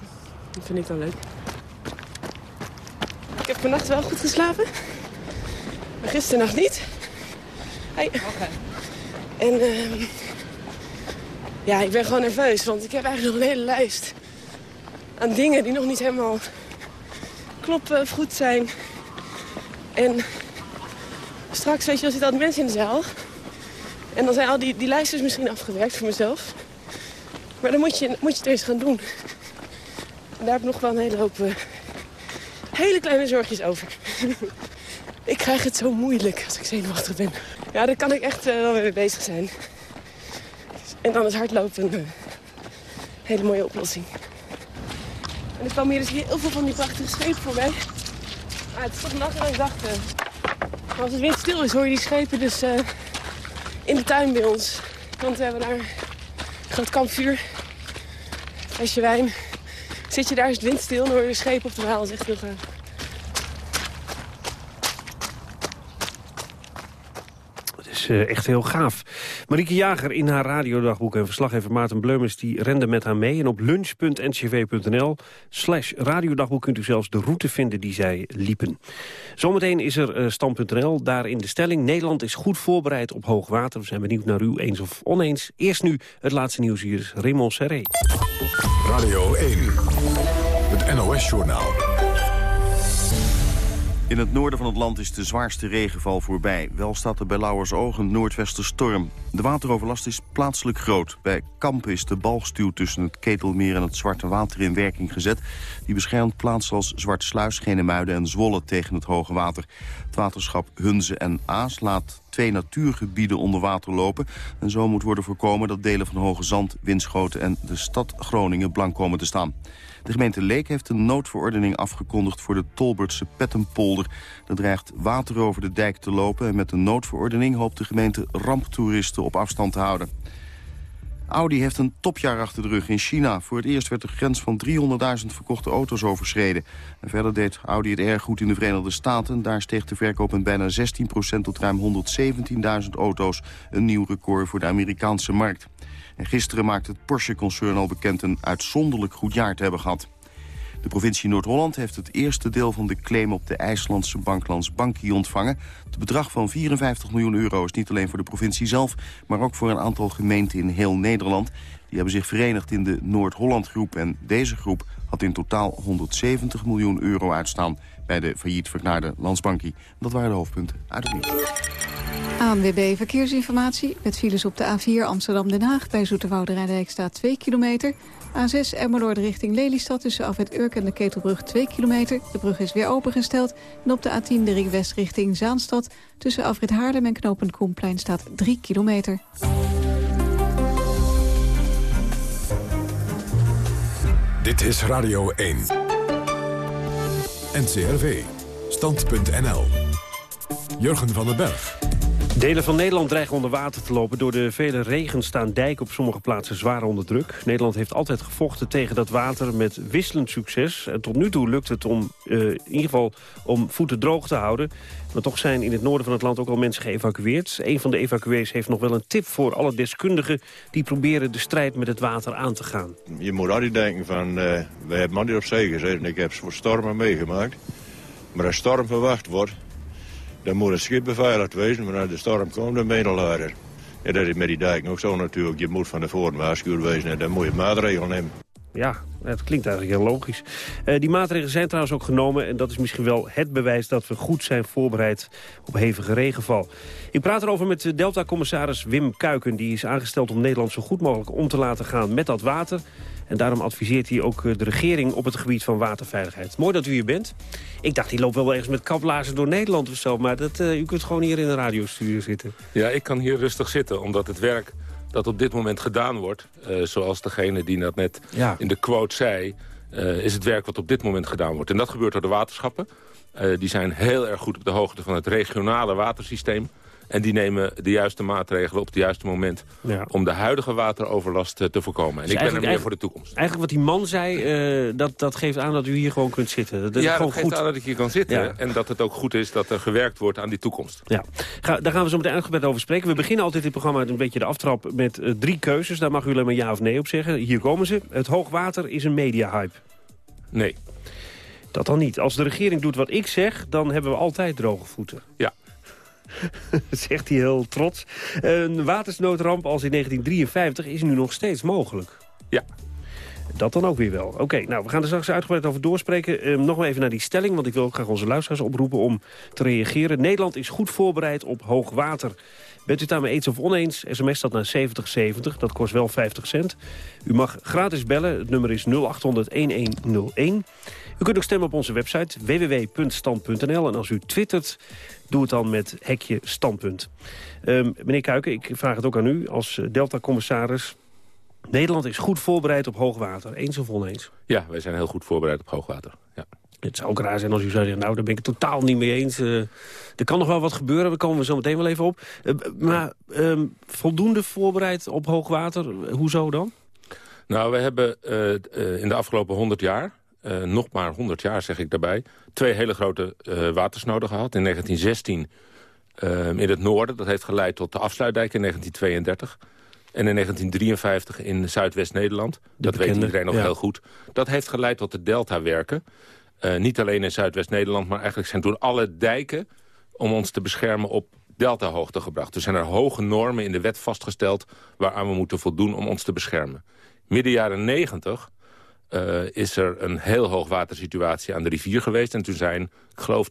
Dat vind ik dan leuk. Ik heb vannacht wel goed geslapen. Maar gisteren nog niet. Hey. En ehm, ja, ik ben gewoon nerveus. Want ik heb eigenlijk nog een hele lijst aan dingen die nog niet helemaal kloppen of goed zijn. En straks, weet je, er zitten altijd mensen in de zaal. En dan zijn al die, die lijstjes misschien afgewerkt voor mezelf. Maar dan moet je, moet je het eerst gaan doen. En daar heb ik nog wel een hele hoop eh, hele kleine zorgjes over. [laughs] ik krijg het zo moeilijk als ik zenuwachtig ben. Ja, daar kan ik echt eh, wel mee bezig zijn. En dan is hardlopen een eh, hele mooie oplossing. En er komen hier dus heel veel van die prachtige schepen voorbij. Ah, het is toch nachter dan ik dacht. Als het wind stil is, hoor je die schepen dus eh, in de tuin bij ons. Want we hebben daar een groot kampvuur. Flesje wijn. Zit je daar, is het wind stil en hoor je de schepen op de Waal. Dat echt. Het eh, echt heel gaaf. Marieke Jager in haar radiodagboek en verslaggever Maarten Bleumers... die rende met haar mee. En op lunch.ncv.nl slash radiodagboek kunt u zelfs de route vinden die zij liepen. Zometeen is er uh, stand.nl, daarin de stelling... Nederland is goed voorbereid op hoogwater. We zijn benieuwd naar u, eens of oneens. Eerst nu het laatste nieuws hier is Raymond Serré. Radio 1, het NOS-journaal. In het noorden van het land is de zwaarste regenval voorbij. Wel staat er bij Lauwersoog een noordwesterstorm. De wateroverlast is plaatselijk groot. Bij Kampen is de balstuw tussen het Ketelmeer en het Zwarte Water in werking gezet. Die beschermt plaatsen als Zwartsluis, Genemuiden en Zwolle tegen het hoge water. Het waterschap Hunze en Aas laat twee natuurgebieden onder water lopen. En zo moet worden voorkomen dat delen van Hoge Zand, Winschoten en de stad Groningen blank komen te staan. De gemeente Leek heeft een noodverordening afgekondigd voor de Tolbertse Pettenpolder. Er dreigt water over de dijk te lopen en met de noodverordening hoopt de gemeente ramptoeristen op afstand te houden. Audi heeft een topjaar achter de rug in China. Voor het eerst werd de grens van 300.000 verkochte auto's overschreden. En verder deed Audi het erg goed in de Verenigde Staten. Daar steeg de verkoop met bijna 16% tot ruim 117.000 auto's. Een nieuw record voor de Amerikaanse markt. En gisteren maakte het Porsche-concern al bekend een uitzonderlijk goed jaar te hebben gehad. De provincie Noord-Holland heeft het eerste deel van de claim op de IJslandse banklands Bankie ontvangen. Het bedrag van 54 miljoen euro is niet alleen voor de provincie zelf, maar ook voor een aantal gemeenten in heel Nederland. Die hebben zich verenigd in de Noord-Holland-groep en deze groep had in totaal 170 miljoen euro uitstaan bij de failliet verklaarde Landsbankie. Dat waren de hoofdpunten uit het nieuws. ANWB Verkeersinformatie met files op de A4 Amsterdam-Den Haag. Bij Zoeterwoude Rijndijk staat 2 kilometer. A6 Emmeloord richting Lelystad tussen Afwet Urk en de Ketelbrug 2 kilometer. De brug is weer opengesteld. En op de A10 de ring west richting Zaanstad tussen Afrit Haarlem en Knopen Koenplein staat 3 kilometer. Dit is Radio 1. NCRV. Stand.nl. Jurgen van den Berg. Delen van Nederland dreigen onder water te lopen. Door de vele regen staan dijken op sommige plaatsen zwaar onder druk. Nederland heeft altijd gevochten tegen dat water met wisselend succes. En tot nu toe lukt het om uh, in ieder geval om voeten droog te houden. Maar toch zijn in het noorden van het land ook al mensen geëvacueerd. Een van de evacuees heeft nog wel een tip voor alle deskundigen... die proberen de strijd met het water aan te gaan. Je moet altijd denken van, uh, we hebben niet op zee gezeten. Ik heb stormen meegemaakt. Maar als storm verwacht wordt, dan moet het schip beveiligd wezen, maar de storm komt, dan ben. Ja, dat is met die dijken ook zo natuurlijk. Je moet van tevoren waarschuwd wezen en dan moet je maatregelen nemen. Ja, het klinkt eigenlijk heel logisch. Uh, die maatregelen zijn trouwens ook genomen... en dat is misschien wel het bewijs dat we goed zijn voorbereid op hevige regenval. Ik praat erover met de Delta-commissaris Wim Kuiken. Die is aangesteld om Nederland zo goed mogelijk om te laten gaan met dat water. En daarom adviseert hij ook de regering op het gebied van waterveiligheid. Mooi dat u hier bent. Ik dacht, die loopt wel ergens met kaplazen door Nederland of zo. Maar dat, uh, u kunt gewoon hier in de radiostudio zitten. Ja, ik kan hier rustig zitten, omdat het werk dat op dit moment gedaan wordt... Uh, zoals degene die dat net ja. in de quote zei... eh, is het werk wat op dit moment gedaan wordt. En dat gebeurt door de waterschappen. Eh, die zijn heel erg goed op de hoogte van het regionale watersysteem. En die nemen de juiste maatregelen op het juiste moment... om de huidige wateroverlast eh, te voorkomen. En Dus ik ben er meer voor de toekomst. Eigenlijk wat die man zei, eh, dat, dat geeft aan dat u hier gewoon kunt zitten. Dat ja, gewoon dat geeft goed. aan dat ik hier kan zitten. Ja. En dat het ook goed is dat er gewerkt wordt aan die toekomst. Ja, Ga, daar gaan we zo meteen uitgebreid over spreken. We beginnen altijd dit programma met een beetje de aftrap met eh, drie keuzes. Daar mag u alleen maar ja of nee op zeggen. Hier komen ze. Het hoogwater is een media-hype. Nee. Dat dan niet. Als de regering doet wat ik zeg, dan hebben we altijd droge voeten. Ja. [laughs] Zegt hij heel trots. Een watersnoodramp als in 1953 is nu nog steeds mogelijk. Ja. Dat dan ook weer wel. Oké, nou, we gaan er straks uitgebreid over doorspreken. Ehm, nog maar even naar die stelling, want ik wil ook graag onze luisteraars oproepen om te reageren. Nederland is goed voorbereid op hoog water. Bent u het daarmee eens of oneens? SMS dat naar 7070, dat kost wel 50 cent. U mag gratis bellen, het nummer is 0800-1101. U kunt ook stemmen op onze website www.stand.nl. En als u twittert, doe het dan met hekje standpunt. Ehm, meneer Kuiken, ik vraag het ook aan u als eh, Delta-commissaris. Nederland is goed voorbereid op hoogwater. Eens of oneens? Ja, wij zijn heel goed voorbereid op hoogwater. Ja. Het zou ook raar zijn als u zou zeggen, nou, daar ben ik het totaal niet mee eens. Eh, er kan nog wel wat gebeuren, daar komen we zo meteen wel even op. Eh, maar ehm, voldoende voorbereid op hoogwater, hoezo dan? Nou, we hebben in de afgelopen 100 jaar, eh, nog maar 100 jaar zeg ik daarbij... twee hele grote eh, watersnoden gehad. In 1916 eh, in het noorden, dat heeft geleid tot de afsluitdijk in 1932... En in 1953 in Zuidwest-Nederland. Dat weet iedereen nog ja. heel goed. Dat heeft geleid tot de deltawerken. Niet alleen in Zuidwest-Nederland, maar eigenlijk zijn toen alle dijken... om ons te beschermen op deltahoogte gebracht. Er zijn er hoge normen in de wet vastgesteld... waaraan we moeten voldoen om ons te beschermen. Midden jaren 90 eh, is er een heel hoog watersituatie aan de rivier geweest. En toen zijn, ik geloof,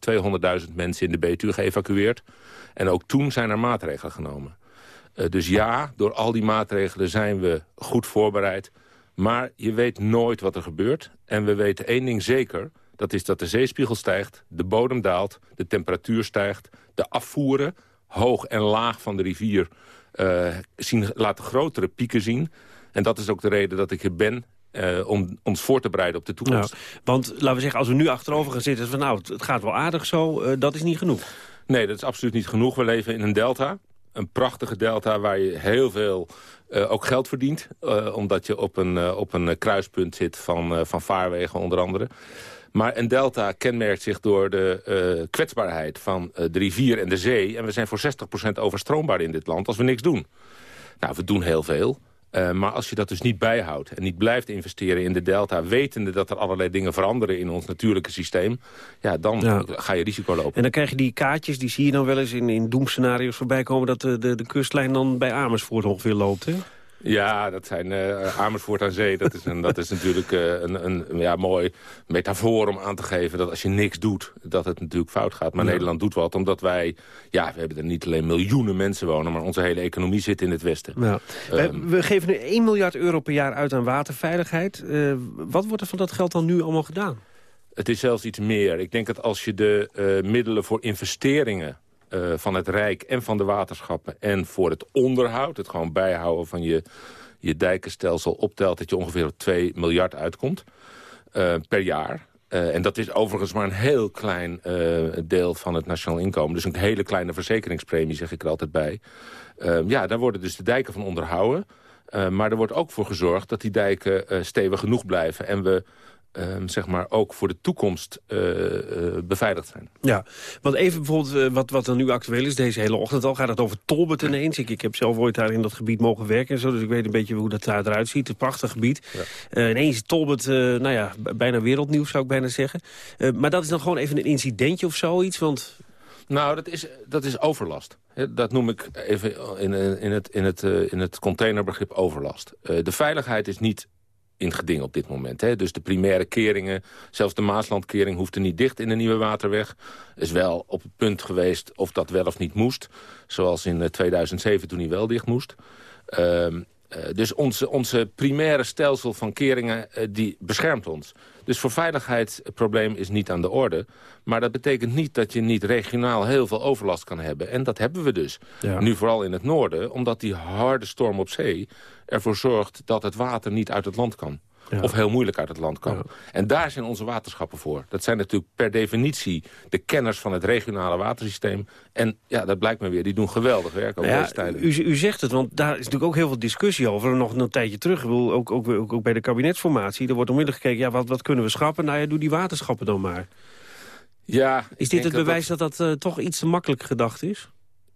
200.000 mensen in de Betuwe geëvacueerd. En ook toen zijn er maatregelen genomen. Eh, dus ja, door al die maatregelen zijn we goed voorbereid. Maar je weet nooit wat er gebeurt. En we weten één ding zeker. Dat is dat de zeespiegel stijgt, de bodem daalt, de temperatuur stijgt. De afvoeren, hoog en laag van de rivier, eh, zien, laten grotere pieken zien. En dat is ook de reden dat ik hier ben... eh, om ons voor te bereiden op de toekomst. Nou, want laten we zeggen, als we nu achterover gaan zitten... van nou, het- gaat wel aardig zo, eh, dat is niet genoeg. Nee, dat is absoluut niet genoeg. We leven in een delta. Een prachtige delta waar je heel veel eh, ook geld verdient. omdat je op een, op een kruispunt zit van, van vaarwegen onder andere. Maar een delta kenmerkt zich door de kwetsbaarheid van de rivier en de zee. En we zijn voor 60% overstroombaar in dit land als we niks doen. Nou, we doen heel veel. Eh, maar als je dat dus niet bijhoudt en niet blijft investeren in de delta... wetende dat er allerlei dingen veranderen in ons natuurlijke systeem... ja, dan Ja. ga je risico lopen. En dan krijg je die kaartjes, die zie je dan wel eens in, in doemscenario's voorbij komen... dat de, de, de kustlijn dan bij Amersfoort ongeveer loopt, hè? Ja, dat zijn eh, Amersfoort aan zee. Dat is, een, dat is natuurlijk eh, een, een ja, mooi metafoor om aan te geven... dat als je niks doet, dat het natuurlijk fout gaat. Maar Ja. Nederland doet wat, omdat wij... Ja, we hebben er niet alleen miljoenen mensen wonen... maar onze hele economie zit in het westen. Ja. Ehm, we, we geven nu 1 miljard euro per jaar uit aan waterveiligheid. Eh, wat wordt er van dat geld dan nu allemaal gedaan? Het is zelfs iets meer. Ik denk dat als je de middelen voor investeringen eh, van het Rijk en van de waterschappen... en voor het onderhoud, het gewoon bijhouden van je, je dijkenstelsel optelt... dat je ongeveer op 2 miljard uitkomt eh, per jaar. Eh, en dat is overigens maar een heel klein deel van het nationaal inkomen. Dus een hele kleine verzekeringspremie, zeg ik er altijd bij. Ja, daar worden dus de dijken van onderhouden. Maar er wordt ook voor gezorgd dat die dijken stevig genoeg blijven... en we ehm, zeg maar ook voor de toekomst eh, eh, beveiligd zijn. Ja, want even bijvoorbeeld eh, wat, wat er nu actueel is, deze hele ochtend al... gaat het over Tolbert ineens. Ik, ik heb zelf ooit daar in dat gebied mogen werken en zo... dus ik weet een beetje hoe dat daar eruit ziet. Een prachtig gebied. Eh, ineens Tolbert, nou ja, bijna wereldnieuws zou ik bijna zeggen. Maar dat is dan gewoon even een incidentje of zoiets, want... Nou, dat is, dat is overlast. Dat noem ik even in, in, het, in, het, in het containerbegrip overlast. De veiligheid is niet in geding op dit moment. Hè. Dus de primaire keringen, zelfs de Maaslandkering... hoefde niet dicht in de Nieuwe Waterweg. Is wel op het punt geweest of dat wel of niet moest. Zoals in eh, 2007 toen hij wel dicht moest. Ehm, eh, dus onze, onze primaire stelsel van keringen eh, die beschermt ons. Dus voor veiligheid het probleem is niet aan de orde. Maar dat betekent niet dat je niet regionaal heel veel overlast kan hebben. En dat hebben we dus. Ja. Nu vooral in het noorden, omdat die harde storm op zee ervoor zorgt dat het water niet uit het land kan. Of heel moeilijk uit het land komen. En daar zijn onze waterschappen voor. Dat zijn natuurlijk per definitie de kenners van het regionale watersysteem. En ja, dat blijkt me weer, die doen geweldig werk Nou ja, deze tijden. U, u zegt het, want daar is natuurlijk ook heel veel discussie over. Nog een tijdje terug, ik bedoel, ook, ook, ook, ook bij de kabinetsformatie. Er wordt onmiddellijk gekeken, ja, wat, wat kunnen we schrappen? Nou ja, doe die waterschappen dan maar. Ja, Is dit het dat bewijs dat dat, eh, toch iets te makkelijk gedacht is?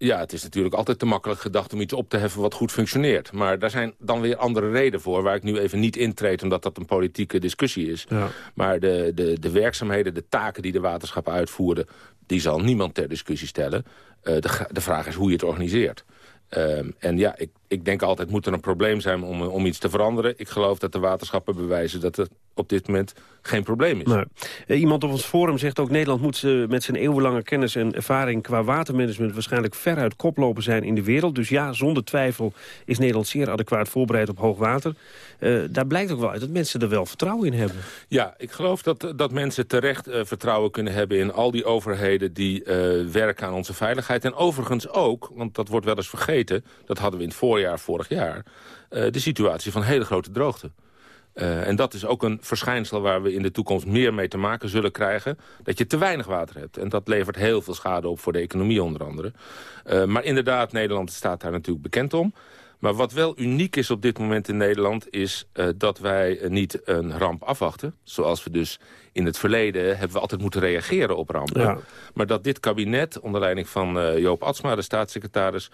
Ja, het is natuurlijk altijd te makkelijk gedacht om iets op te heffen wat goed functioneert. Maar daar zijn dan weer andere redenen voor, waar ik nu even niet intreed... omdat dat een politieke discussie is. Ja. Maar de, de, de werkzaamheden, de taken die de waterschappen uitvoeren... die zal niemand ter discussie stellen. Eh, de, de vraag is hoe je het organiseert. Ehm, en ja, ik, ik denk altijd, moet er een probleem zijn om, om iets te veranderen? Ik geloof dat de waterschappen bewijzen dat het op dit moment geen probleem is. Nou, eh, iemand op ons forum zegt ook... Nederland moet eh, met zijn eeuwenlange kennis en ervaring qua watermanagement... waarschijnlijk veruit koploper zijn in de wereld. Dus ja, zonder twijfel is Nederland zeer adequaat voorbereid op hoog water. Eh, daar blijkt ook wel uit dat mensen er wel vertrouwen in hebben. Ja, ik geloof dat, dat mensen terecht vertrouwen kunnen hebben... in al die overheden die werken aan onze veiligheid. En overigens ook, want dat wordt wel eens vergeten... dat hadden we in het voorjaar vorig jaar... de situatie van hele grote droogte. Eh, en dat is ook een verschijnsel waar we in de toekomst meer mee te maken zullen krijgen. Dat je te weinig water hebt. En dat levert heel veel schade op voor de economie onder andere. Eh, maar inderdaad, Nederland staat daar natuurlijk bekend om. Maar wat wel uniek is op dit moment in Nederland... is eh, dat wij niet een ramp afwachten. Zoals we dus in het verleden hebben we altijd moeten reageren op rampen. Ja. Maar dat dit kabinet, onder leiding van Joop Atsma, de staatssecretaris...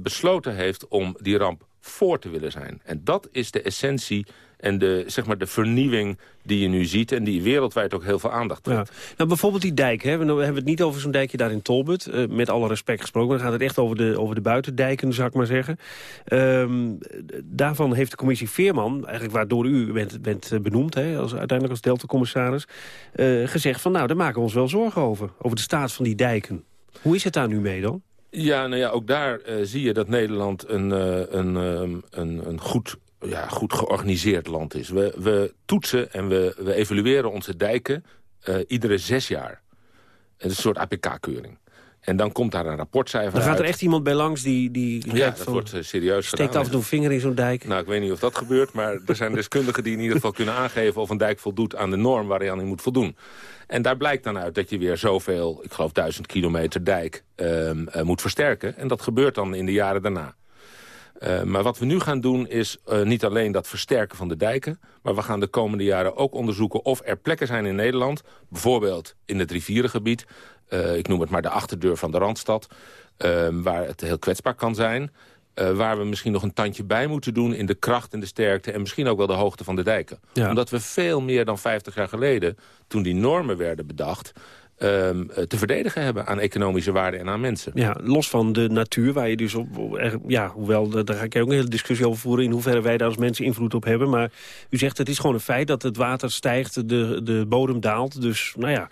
besloten heeft om die ramp voor te willen zijn. En dat is de essentie en de, zeg maar, de vernieuwing die je nu ziet... en die wereldwijd ook heel veel aandacht trekt. Ja. Nou, bijvoorbeeld die dijk. Hè. We hebben het niet over zo'n dijkje daar in Tolbut. eh, met alle respect gesproken. Dan gaat het echt over de, over de buitendijken, zou ik maar zeggen. Ehm, daarvan heeft de commissie Veerman, eigenlijk waardoor u bent, bent eh, benoemd... Hè, als, uiteindelijk als Delta-commissaris... eh, gezegd van nou, daar maken we ons wel zorgen over. Over de staat van die dijken. Hoe is het daar nu mee dan? Ja, nou ja, ook daar eh, zie je dat Nederland een, eh, een, ehm, een, een goed, ja, goed georganiseerd land is. We, we toetsen en we, we evalueren onze dijken eh, iedere zes jaar. Het is een soort APK-keuring. En dan komt daar een rapportcijfer Dan gaat er echt iemand bij langs die, die Ja, dat van, wordt eh, serieus steekt gedaan. af en toe een vinger in zo'n dijk. Nou, ik weet niet of dat gebeurt, maar er zijn [laughs] deskundigen die in ieder geval kunnen aangeven of een dijk voldoet aan de norm waar hij aan moet voldoen. En daar blijkt dan uit dat je weer zoveel, ik geloof duizend kilometer dijk, ehm, eh, moet versterken. En dat gebeurt dan in de jaren daarna. Eh, maar wat we nu gaan doen is niet alleen dat versterken van de dijken... maar we gaan de komende jaren ook onderzoeken of er plekken zijn in Nederland... bijvoorbeeld in het rivierengebied, ik noem het maar de achterdeur van de Randstad... eh, waar het heel kwetsbaar kan zijn... eh, waar we misschien nog een tandje bij moeten doen in de kracht en de sterkte... en misschien ook wel de hoogte van de dijken. Ja. Omdat we veel meer dan 50 jaar geleden, toen die normen werden bedacht... ehm, eh, te verdedigen hebben aan economische waarde en aan mensen. Ja, los van de natuur, waar je dus op... Ja, hoewel, daar ga ik ook een hele discussie over voeren... in hoeverre wij daar als mensen invloed op hebben. Maar u zegt, het is gewoon een feit dat het water stijgt, de, de bodem daalt. Dus, nou ja,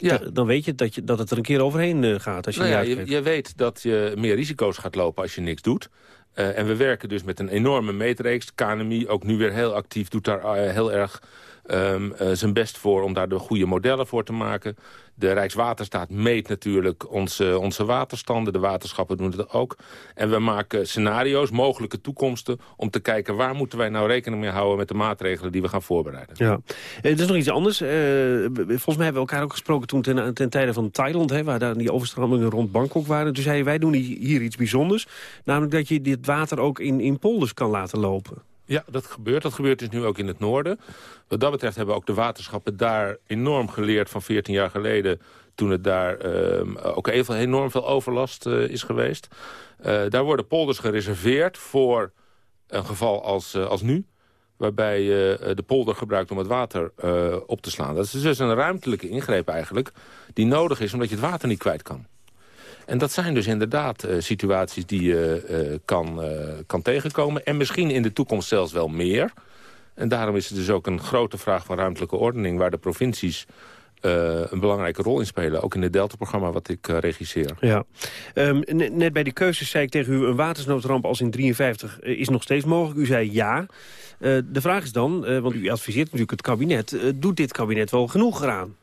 Ja. dan weet je dat, je dat het er een keer overheen eh, gaat. Als je Nou ja, je, weet dat je meer risico's gaat lopen als je niks doet. Eh, en we werken dus met een enorme meetreeks. KNMI, ook nu weer heel actief, doet daar eh, heel erg ehm, eh, zijn best voor... om daar de goede modellen voor te maken. De Rijkswaterstaat meet natuurlijk onze, onze waterstanden. De waterschappen doen het ook. En we maken scenario's, mogelijke toekomsten... om te kijken waar moeten wij nou rekening mee houden... met de maatregelen die we gaan voorbereiden. Ja, Eh, is nog iets anders. Eh, volgens mij hebben we elkaar ook gesproken toen ten, ten tijde van Thailand... Hè, waar daar die overstromingen rond Bangkok waren. Toen zei je, wij doen hi- hier iets bijzonders. Namelijk dat je dit water ook in, in polders kan laten lopen. Ja, dat gebeurt. Dat gebeurt dus nu ook in het noorden. Wat dat betreft hebben ook de waterschappen daar enorm geleerd van 14 jaar geleden... toen het daar ehm, ook even enorm veel overlast eh, is geweest. Eh, daar worden polders gereserveerd voor een geval als, eh, als nu waarbij je de polder gebruikt om het water op te slaan. Dat is dus een ruimtelijke ingreep eigenlijk... die nodig is omdat je het water niet kwijt kan. En dat zijn dus inderdaad eh, situaties die je eh, kan, eh, kan tegenkomen. En misschien in de toekomst zelfs wel meer. En daarom is het dus ook een grote vraag van ruimtelijke ordening... waar de provincies een belangrijke rol in spelen. Ook in het Delta-programma wat ik regisseer. Ja. Ehm, ne- net bij die keuzes zei ik tegen u... een watersnoodramp als in 53 eh, is nog steeds mogelijk. U zei ja. De vraag is dan, want u adviseert natuurlijk het kabinet... doet dit kabinet wel genoeg eraan?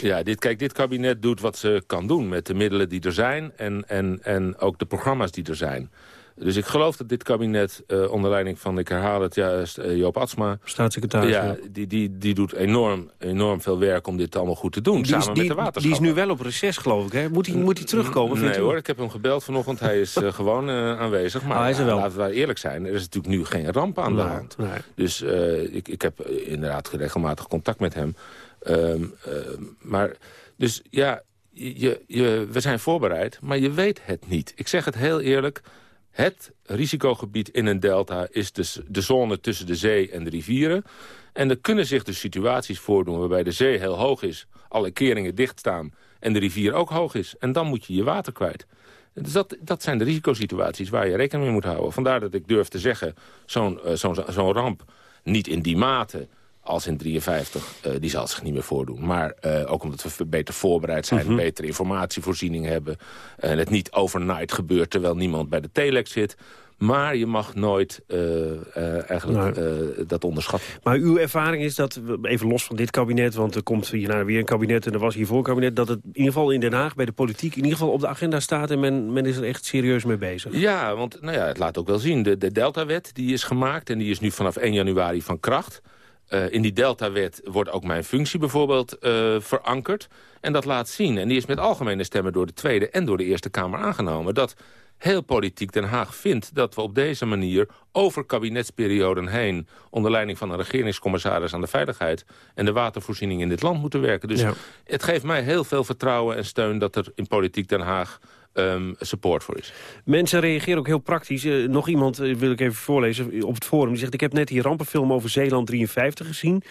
Ja, dit, kijk, dit kabinet doet wat ze kan doen met de middelen die er zijn... en, en, en ook de programma's die er zijn. Dus ik geloof dat dit kabinet uh, onder leiding van, ik herhaal het juist, uh, Joop Atsma... Staatssecretaris. Ja, die, die, die doet enorm, enorm veel werk om dit allemaal goed te doen, Die is- samen die- met de waterschappen. Die is nu wel op reces, geloof ik. Hè? Moet hij moet hij terugkomen, vindt Nee u? hoor, ik heb hem gebeld vanochtend. Hij is eh, [laughs] gewoon eh, aanwezig. Maar Oh, hij is er ja, wel. laten we eerlijk zijn. Er is natuurlijk nu geen ramp aan de hand. nee. Dus eh, ik, ik heb eh, inderdaad regelmatig contact met hem. Ehm, ehm, maar dus ja, je, je, we zijn voorbereid, maar je weet het niet. Ik zeg het heel eerlijk. Het risicogebied in een delta is dus de zone tussen de zee en de rivieren. En er kunnen zich dus situaties voordoen waarbij de zee heel hoog is... alle keringen dicht staan en de rivier ook hoog is. En dan moet je je water kwijt. Dus dat, dat zijn de risicosituaties waar je rekening mee moet houden. Vandaar dat ik durf te zeggen, zo'n zo'n zo'n ramp niet in die mate als in 53, eh, die zal zich niet meer voordoen. Maar eh, ook omdat we beter voorbereid zijn, Mhm. betere informatievoorziening hebben... en het niet overnight gebeurt terwijl niemand bij de telex zit... Maar je mag nooit eh, eh, eigenlijk eh, dat onderschatten. Maar uw ervaring is dat, we- even los van dit kabinet... want er komt hierna weer een kabinet en er was hiervoor een kabinet... dat het in ieder geval in Den Haag bij de politiek in ieder geval op de agenda staat... en men, men is er echt serieus mee bezig. Ja, want nou ja, het laat ook wel zien. De, de Deltawet die is gemaakt en die is nu vanaf 1 januari van kracht. Eh, in die Deltawet wordt ook mijn functie bijvoorbeeld eh, verankerd. En dat laat zien. En die is met algemene stemmen door de Tweede en door de Eerste Kamer aangenomen. Dat heel politiek Den Haag vindt dat we op deze manier over kabinetsperioden heen... onder leiding van een regeringscommissaris aan de veiligheid... en de watervoorziening in dit land moeten werken. Dus Ja. het geeft mij heel veel vertrouwen en steun... dat er in politiek Den Haag ehm, support voor is. Mensen reageren ook heel praktisch. Eh, nog iemand eh, wil ik even voorlezen op het forum. Die zegt, ik heb net die rampenfilm over Zeeland 53 gezien.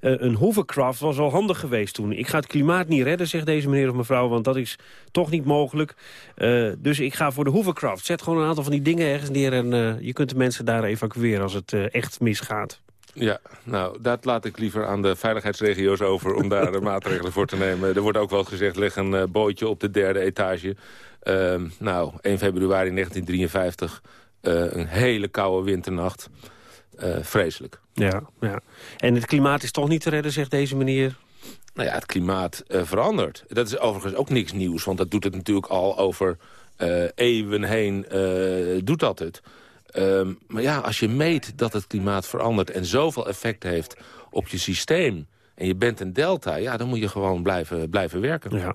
Eh, een hovercraft was wel handig geweest toen. Ik ga het klimaat niet redden, zegt deze meneer of mevrouw... want dat is toch niet mogelijk. Dus ik ga voor de hovercraft. Zet gewoon een aantal van die dingen ergens neer... en je kunt de mensen daar evacueren als het echt misgaat. Ja, nou, dat laat ik liever aan de veiligheidsregio's over... om daar [laughs] maatregelen voor te nemen. Er wordt ook wel gezegd, leg een bootje op de derde etage. Ehm, nou, 1 februari 1953, eh, een hele koude winternacht. Eh, vreselijk. Ja, ja. En het klimaat is toch niet te redden, zegt deze meneer. Nou ja, het klimaat eh, verandert. Dat is overigens ook niks nieuws, want dat doet het natuurlijk al over eeuwen heen, doet dat het. Ehm, maar ja, als je meet dat het klimaat verandert en zoveel effect heeft op je systeem... en je bent een delta, ja, dan moet je gewoon blijven, blijven werken. Ja.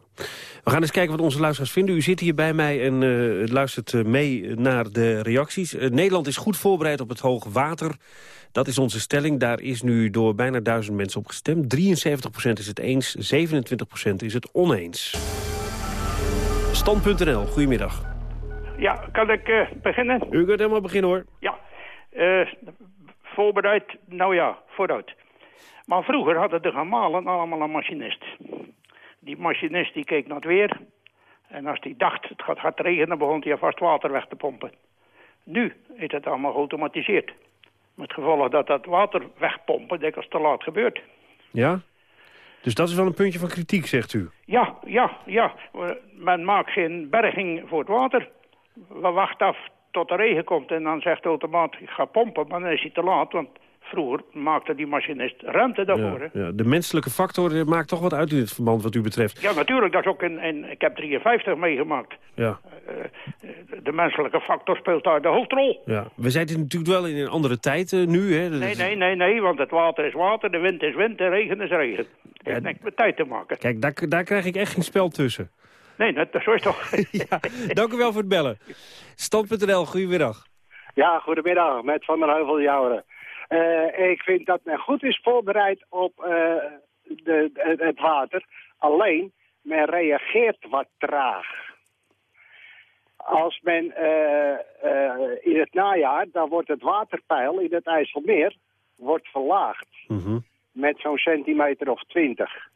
We gaan eens kijken wat onze luisteraars vinden. U zit hier bij mij en eh, luistert eh, mee naar de reacties. Eh, Nederland is goed voorbereid op het hoge water. Dat is onze stelling. Daar is nu door bijna duizend mensen op gestemd. 73% is het eens, 27% is het oneens. Stand.nl, goedemiddag. Ja, kan ik eh, beginnen? U kunt helemaal beginnen hoor. Ja. Eh, voorbereid, nou ja, vooruit. Maar vroeger hadden de gemalen allemaal een machinist. Die machinist die keek naar het weer. En als hij dacht het gaat hard regenen, begon hij alvast water weg te pompen. Nu is het allemaal geautomatiseerd. Met gevolg dat dat water wegpompen dikwijls te laat gebeurt. Ja? Dus dat is wel een puntje van kritiek, zegt u. Ja, ja, ja. Men maakt geen berging voor het water. We wachten af tot de regen komt en dan zegt de automaat, ik ga pompen, maar dan is hij te laat, want vroeger maakte die machinist ruimte daarvoor. Ja, hè. ja. De menselijke factor eh, maakt toch wat uit in dit verband wat u betreft. Ja, natuurlijk, dat is ook in, in ik heb 53 meegemaakt. Ja. Eh, de menselijke factor speelt daar de hoofdrol. Ja. We zijn natuurlijk wel in een andere tijd eh, nu. Hè. Dat Nee, nee, nee, nee, want het water is water, de wind is wind, de regen is regen. Het heeft niks met tijd te maken. Kijk, daar, daar krijg ik echt geen spel tussen. Nee, dat, zo is het toch. [laughs] Dank u wel voor het bellen. Stand.nl, goedemiddag. Ja, goedemiddag, met Van der Heuvel Jouweren. Eh, ik vind dat men goed is voorbereid op eh, de, het, water. Alleen, men reageert wat traag. Als men eh, in het najaar, dan wordt het waterpeil in het IJsselmeer wordt verlaagd. Met zo'n centimeter of twintig.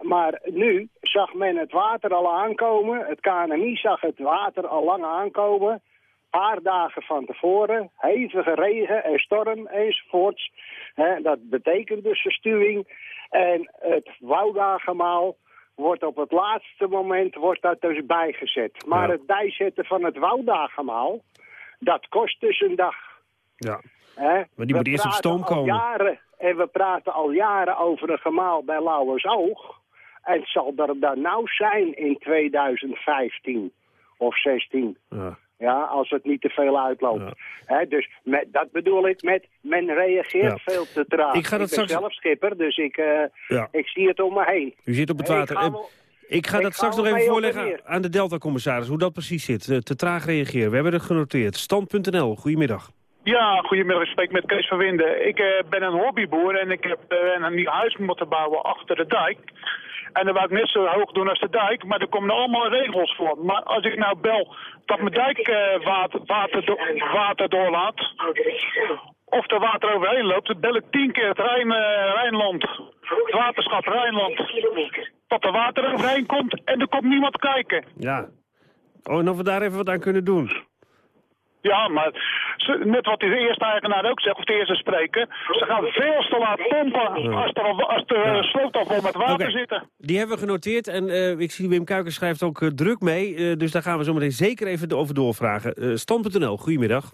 Maar nu zag men het water al aankomen. Het KNMI zag het water al lang aankomen. Paar dagen van tevoren. Hevige regen en storm enzovoorts. Dat betekent dus verstuwing. En het woudagemaal wordt op het laatste moment wordt dat dus bijgezet. Maar het bijzetten van het woudagemaal, dat kost dus een dag. Ja. Hè? Maar die moet eerst op stoom komen. Jaren, en we praten al jaren over een gemaal bij Lauwersoog. En het zal er dan nou zijn in 2015 of 16. Ja. Ja, als het niet te veel uitloopt. Hè, dus met, dat bedoel ik met, men reageert Ja. veel te traag. Ik ga dat ik ben straks- zelf schipper, dus ik, eh, Ja. ik zie het om me heen. U zit op het water. Ik ga, Eh, wel- Ik ga ik dat ga straks nog even voorleggen aan de Delta-commissaris. Hoe dat precies zit. Eh, te traag reageren. We hebben het genoteerd. Stand.nl. Goedemiddag. Ja, goedemiddag. Ik spreek met Kees van Winden. Ik eh, ben een hobbyboer en ik heb eh, een nieuw huis moeten bouwen achter de dijk. En dan wou ik net zo hoog doen als de dijk, maar er komen allemaal regels voor. Maar als ik nou bel dat mijn dijk eh, water, water, water doorlaat, of er water overheen loopt, dan bel ik tien keer het Rijn, eh, Rijnland, het waterschap Rijnland, dat er water overheen komt en er komt niemand kijken. Ja. Oh, en of we daar even wat aan kunnen doen. Ja, maar net wat de eerste eigenaar ook zegt, of de eerste spreker, ze gaan veel te laat pompen als, er, al- als de Ja. slootafval met water zitten. Die hebben we genoteerd. En eh, ik zie Wim Kuiken schrijft ook eh, druk mee. eh, dus daar gaan we zo meteen zeker even over doorvragen. Eh Stand.nl. Goedemiddag.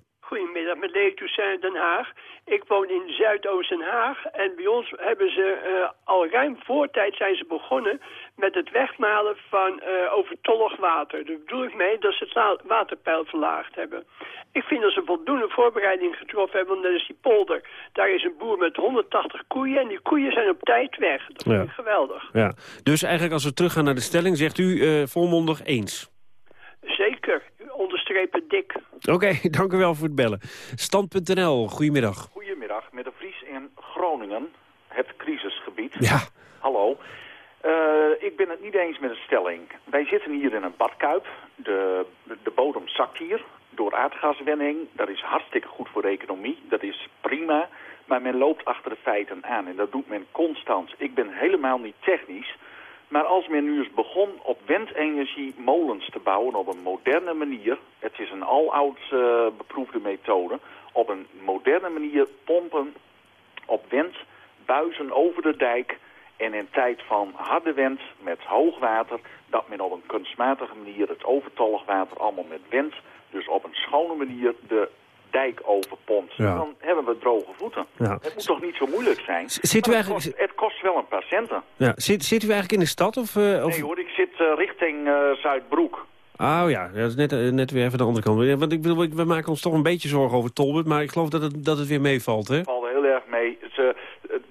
Lee Toussaint Den Haag. Ik woon in Zuidoost-Den Haag en bij ons hebben ze eh, al ruim voortijd zijn ze begonnen met het wegmalen van eh, overtollig water. Daar bedoel ik mee dat ze het wa- waterpeil verlaagd hebben. Ik vind dat ze voldoende voorbereiding getroffen hebben, want dat is die polder. Daar is een boer met 180 koeien en die koeien zijn op tijd weg. Dat vind Ja. ik geweldig. Ja. Dus eigenlijk als we teruggaan naar de stelling, zegt u eh, volmondig eens. Zeker, onderstrepen dik. Oké, [laughs] dank u wel voor het bellen. Stand.nl, goedemiddag. Goedemiddag, met de Vries in Groningen, het crisisgebied. Ja. Hallo. Eh, ik ben het niet eens met de stelling. Wij zitten hier in een badkuip. De, de bodem zakt hier door aardgaswinning. Dat is hartstikke goed voor de economie. Dat is prima. Maar men loopt achter de feiten aan en dat doet men constant. Ik ben helemaal niet technisch. Maar als men nu eens begon op windenergie molens te bouwen op een moderne manier... het is een aloud eh, beproefde methode... op een moderne manier pompen op wind, buizen over de dijk... en in tijd van harde wind met hoogwater... dat men op een kunstmatige manier het overtollig water allemaal met wind... dus op een schone manier de dijk overpompt. Ja. Dan hebben we droge voeten. Ja. Het moet toch niet zo moeilijk zijn? zit u Maar het, eigenlijk- kost, het kost wel een paar centen. Ja. Zit, zit u eigenlijk in de stad? Of, eh, of... Nee hoor, ik zit eh, richting eh, Zuidbroek. Oh ja, dat is net, net weer even de andere kant. Want ik bedoel, we maken ons toch een beetje zorgen over Tolbert... maar ik geloof dat het, dat het weer meevalt, hè? valt heel erg mee. Ze,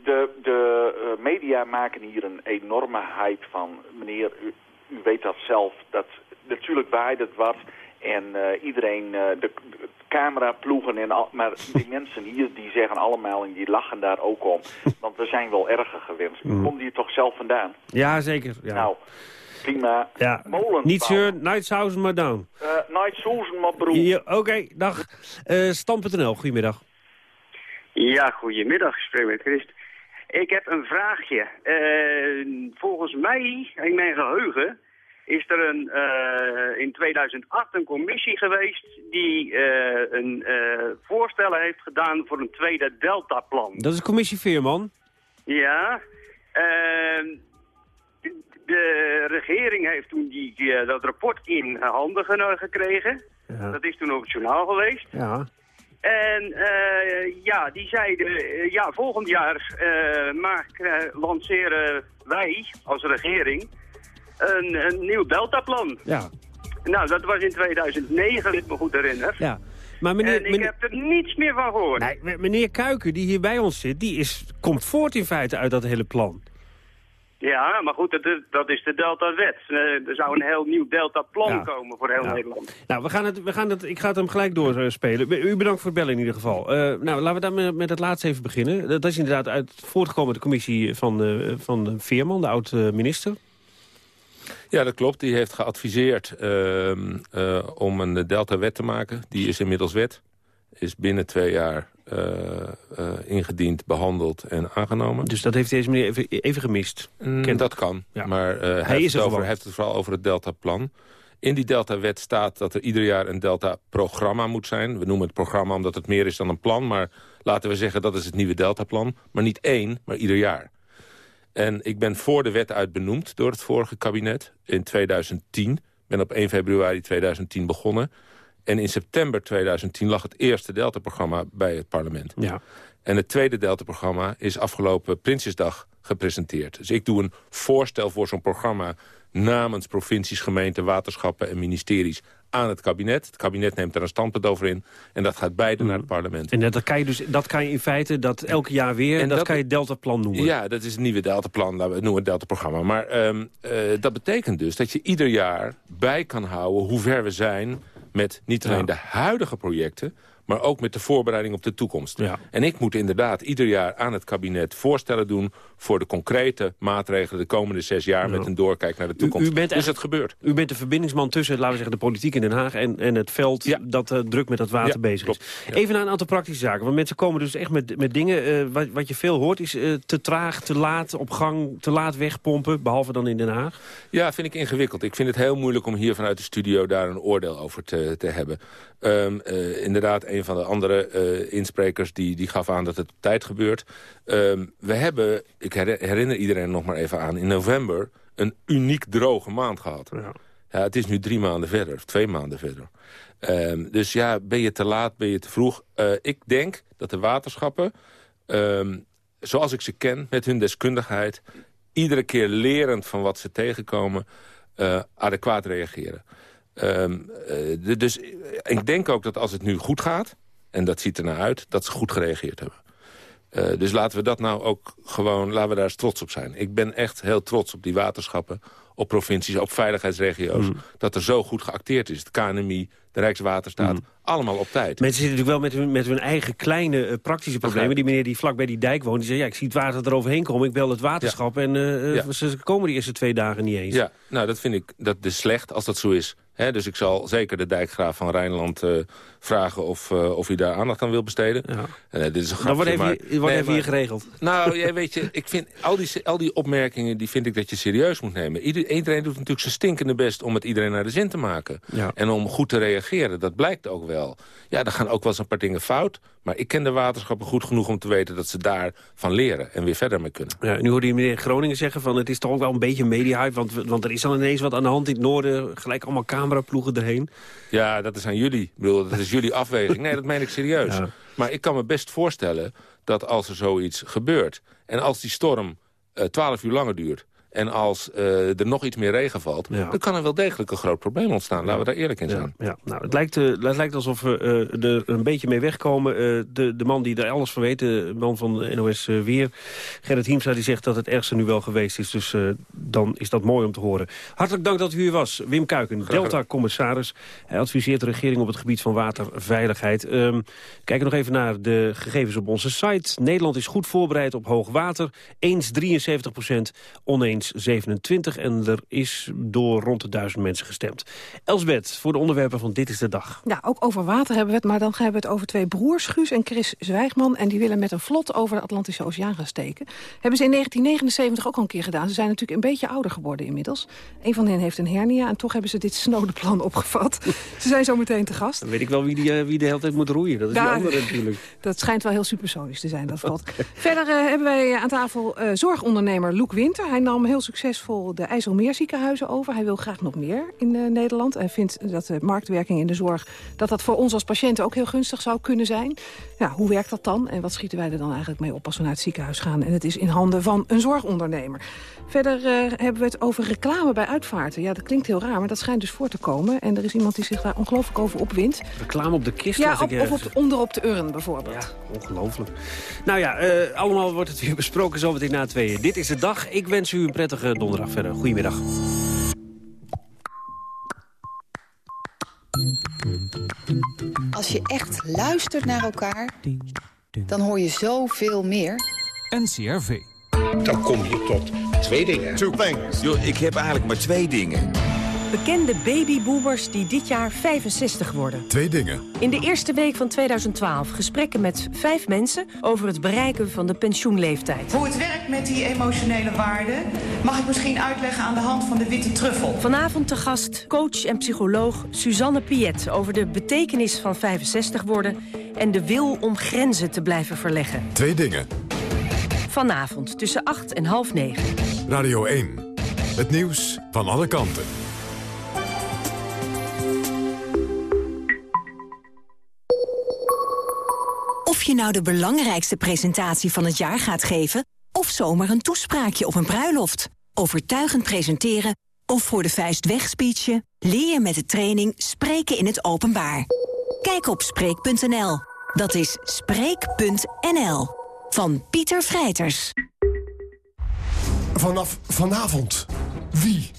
de de media maken hier een enorme hype van. Meneer, u, u weet dat zelf. Dat, natuurlijk waait het wat. En eh, iedereen, eh, de, de cameraploegen en al, maar die [laughs] mensen hier die zeggen allemaal en die lachen daar ook om. [laughs] Want we zijn wel erger gewenst. U Mm. komt hier toch zelf vandaan? Ja, zeker. Ja. Nou, prima. ja. molens Niet zeur, Nightshausen, maar down. Eh, Night Susan, maar broer. Oké, dag. Eh Stam.nl, goedemiddag. Ja, goedemiddag, spreek met Christ. Ik heb een vraagje. Eh, volgens mij, in mijn geheugen, is er een, eh, in 2008 een commissie geweest die eh, een eh voorstel heeft gedaan voor een tweede Deltaplan. Dat is commissie Veerman. Ja, ehm, de regering heeft toen die, dat rapport in handen gekregen. Ja. Dat is toen op het journaal geweest. Ja. En ja, die zeiden, ja, volgend jaar eh, lanceren wij als regering een, een nieuw deltaplan. Ja. Nou, dat was in 2009, als ik me goed herinner. Ja. Maar meneer, en ik meneer, heb er niets meer van gehoord. nee, meneer Kuiken, die hier bij ons zit... die is, komt voort in feite uit dat hele plan. Ja, maar goed, dat, is- dat is de Delta-wet. Eh, er zou een heel nieuw Delta-plan Ja. komen voor heel Ja. Nederland. Nou, we gaan het, we gaan het, ik ga het hem gelijk doorspelen. U bedankt voor het bellen in ieder geval. Eh, nou, laten we dan met, met het laatste even beginnen. Dat is inderdaad uit voortgekomen uit de commissie van, eh, van Veerman, de oud-minister. Ja, dat klopt. Die heeft geadviseerd ehm, eh, om een Delta-wet te maken. Die is inmiddels wet. Is binnen twee jaar eh, eh, ingediend, behandeld en aangenomen. Dus dat heeft deze meneer even, even gemist. Mm, dat kan. Ja. Maar hij, Hij heeft is het over, heeft het vooral over het Delta-plan. In die Delta-wet staat dat er ieder jaar een Delta-programma moet zijn. We noemen het programma omdat het meer is dan een plan. Maar laten we zeggen dat is het nieuwe Delta-plan. Maar niet één, maar ieder jaar. En ik ben voor de wet uit benoemd door het vorige kabinet in 2010. Ik ben op 1 februari 2010 begonnen. En in september 2010 lag het eerste Delta-programma bij het parlement. Ja. En het tweede Delta-programma is afgelopen Prinsjesdag gepresenteerd. Dus ik doe een voorstel voor zo'n programma namens provincies, gemeenten, waterschappen en ministeries aan het kabinet. Het kabinet neemt er een standpunt over in. En dat gaat beide naar het parlement. En dat kan je dus dat kan je in feite dat elke jaar weer... en, dat, kan je Deltaplan noemen. Ja, dat is het nieuwe Deltaplan. Laten we het noemen het Delta-programma. Maar ehm, eh, dat betekent dus dat je ieder jaar bij kan houden... hoe ver we zijn met niet alleen de huidige projecten maar ook met de voorbereiding op de toekomst. En ik moet inderdaad ieder jaar aan het kabinet voorstellen doen... voor de concrete maatregelen de komende zes jaar... met een doorkijk naar de toekomst. U, bent dus het gebeurt. U bent de verbindingsman tussen, laten we zeggen, de politiek in Den Haag... en, en het veld dat uh, druk met dat water bezig is. Even naar een aantal praktische zaken. Want mensen komen dus echt met, met dingen... Uh, wat, wat je veel hoort is uh, te traag, te laat op gang, te laat wegpompen... behalve dan in Den Haag. Ja, vind ik ingewikkeld. Ik vind het heel moeilijk om hier vanuit de studio... daar een oordeel over te, te hebben. Um, inderdaad, een van de andere uh, insprekers die, die gaf aan dat het op tijd gebeurt. Um, we hebben, ik herinner iedereen nog maar even aan... in november een uniek droge maand gehad. Ja. ja het is nu drie maanden verder, of twee maanden verder. Um, dus ja, ben je te laat, ben je te vroeg? Uh, ik denk dat de waterschappen, um, zoals ik ze ken, met hun deskundigheid... iedere keer lerend van wat ze tegenkomen, uh, adequaat reageren. Um, uh, dus ik denk ook dat als het nu goed gaat... en dat ziet er naar uit, dat ze goed gereageerd hebben. Uh, dus laten we dat nou ook gewoon, laten we daar eens trots op zijn. Ik ben echt heel trots op die waterschappen, op provincies, op veiligheidsregio's. Mm. Dat er zo goed geacteerd is. Het KNMI, de Rijkswaterstaat, mm. allemaal op tijd. Mensen zitten natuurlijk wel met hun, met hun eigen kleine uh, praktische problemen. Die meneer die vlak bij die dijk woont, die zegt... ja, ik zie het water eroverheen komen, ik bel het waterschap... Ja. en uh, ja. ze komen die eerste twee dagen niet eens. Ja, nou, dat vind ik dat is slecht als dat zo is. Dus ik zal zeker de dijkgraaf van Rijnland uh, vragen of, uh, of hij daar aandacht aan wil besteden. Ja. Uh, dit is een grapje, wordt even, maar, nee, even maar, hier geregeld. Nou, [laughs] jij weet je, ik vind al die, al die opmerkingen die vind ik dat je serieus moet nemen. Ieder, iedereen doet natuurlijk zijn stinkende best om het iedereen naar de zin te maken. Ja. En om goed te reageren, dat blijkt ook wel. Ja, er gaan ook wel eens een paar dingen fout. Maar ik ken de waterschappen goed genoeg om te weten dat ze daarvan leren en weer verder mee kunnen. Ja, nu hoorde je meneer Groningen zeggen van het is toch ook wel een beetje media want, want er is dan ineens wat aan de hand in het noorden, gelijk allemaal cameraploegen erheen. Ja, dat is aan jullie. Ik bedoel, dat is jullie afweging. Nee, dat meen ik serieus. Ja. Maar ik kan me best voorstellen dat als er zoiets gebeurt en als die storm twaalf uh, uur langer duurt en als uh, er nog iets meer regen valt... Ja. dan kan er wel degelijk een groot probleem ontstaan. Laten we daar eerlijk in zijn. Ja, ja. Nou, het, lijkt, uh, het lijkt alsof we uh, er een beetje mee wegkomen. de, de man die er alles van weet, de man van de NOS Weer... Gerrit Hiemstra, die zegt dat het ergste nu wel geweest is. Dus dan is dat mooi om te horen. Hartelijk dank dat u hier was. Wim Kuiken, Delta-commissaris. Hij adviseert de regering op het gebied van waterveiligheid. Um, kijken nog even naar de gegevens op onze site. Nederland is goed voorbereid op hoog water. Eens 73 procent, oneens 27 en er is door rond de duizend mensen gestemd. Elsbeth, voor de onderwerpen van Dit is de Dag. Ja, ook over water hebben we het, maar dan hebben we het over twee broers, Guus en Chris Zwijgman. En die willen met een vlot over de Atlantische Oceaan gaan steken. Hebben ze in 1979 ook al een keer gedaan. Ze zijn natuurlijk een beetje ouder geworden inmiddels. Een van hen heeft een hernia en toch hebben ze dit snode plan opgevat. [laughs] ze zijn zo meteen te gast. Dan weet ik wel wie, die, uh, wie de hele tijd moet roeien. Dat is Daar, die andere natuurlijk. [laughs] Dat schijnt wel heel supersonisch te zijn, dat valt. Okay. [laughs] Verder uh, hebben wij aan tafel uh, zorgondernemer Loek Winter. Hij nam heel succesvol de IJsselmeerziekenhuizen over. Hij wil graag nog meer in uh, Nederland. Hij vindt dat de marktwerking in de zorg... dat dat voor ons als patiënten ook heel gunstig zou kunnen zijn. Ja, hoe werkt dat dan? En wat schieten wij er dan eigenlijk mee op als we naar het ziekenhuis gaan? En het is in handen van een zorgondernemer. Verder uh, hebben we het over reclame bij uitvaarten. Ja, dat klinkt heel raar, maar dat schijnt dus voor te komen. En er is iemand die zich daar ongelooflijk over opwindt. Reclame op de kist? Ja, op, of op de, onder op de urn bijvoorbeeld. Ja, ongelooflijk. Nou ja, uh, allemaal wordt het weer besproken zo meteen na tweeën. Dit is de dag. Ik wens u een prettige donderdag verder. Goedemiddag. Als je echt luistert naar elkaar, dan hoor je zoveel meer. NCRV. Dan kom je tot twee dingen. Two things. Yo, ik heb eigenlijk maar twee dingen. Bekende babyboomers die dit jaar 65 worden. Twee dingen. In de eerste week van 2012 gesprekken met vijf mensen... over het bereiken van de pensioenleeftijd. Hoe het werkt met die emotionele waarden... mag ik misschien uitleggen aan de hand van de witte truffel. Vanavond te gast coach en psycholoog Suzanne Piet... over de betekenis van 65 worden... en de wil om grenzen te blijven verleggen. Twee dingen. Vanavond tussen 8 en half 9. Radio 1. Het nieuws van alle kanten. Je nou de belangrijkste presentatie van het jaar gaat geven... of zomaar een toespraakje op een bruiloft. Overtuigend presenteren of voor de vuist wegspeechen... leer je met de training Spreken in het Openbaar. Kijk op Spreek.nl. Dat is Spreek.nl. Van Pieter Vrijters. Vanaf vanavond. Wie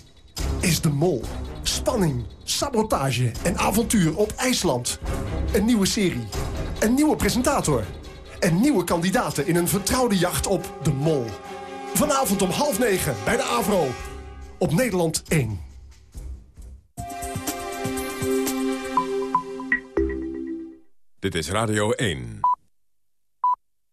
is de mol? Spanning, sabotage en avontuur op IJsland. Een nieuwe serie. Een nieuwe presentator. En nieuwe kandidaten in een vertrouwde jacht op de mol. Vanavond om half negen bij de AVRO. Op Nederland 1. Dit is Radio 1.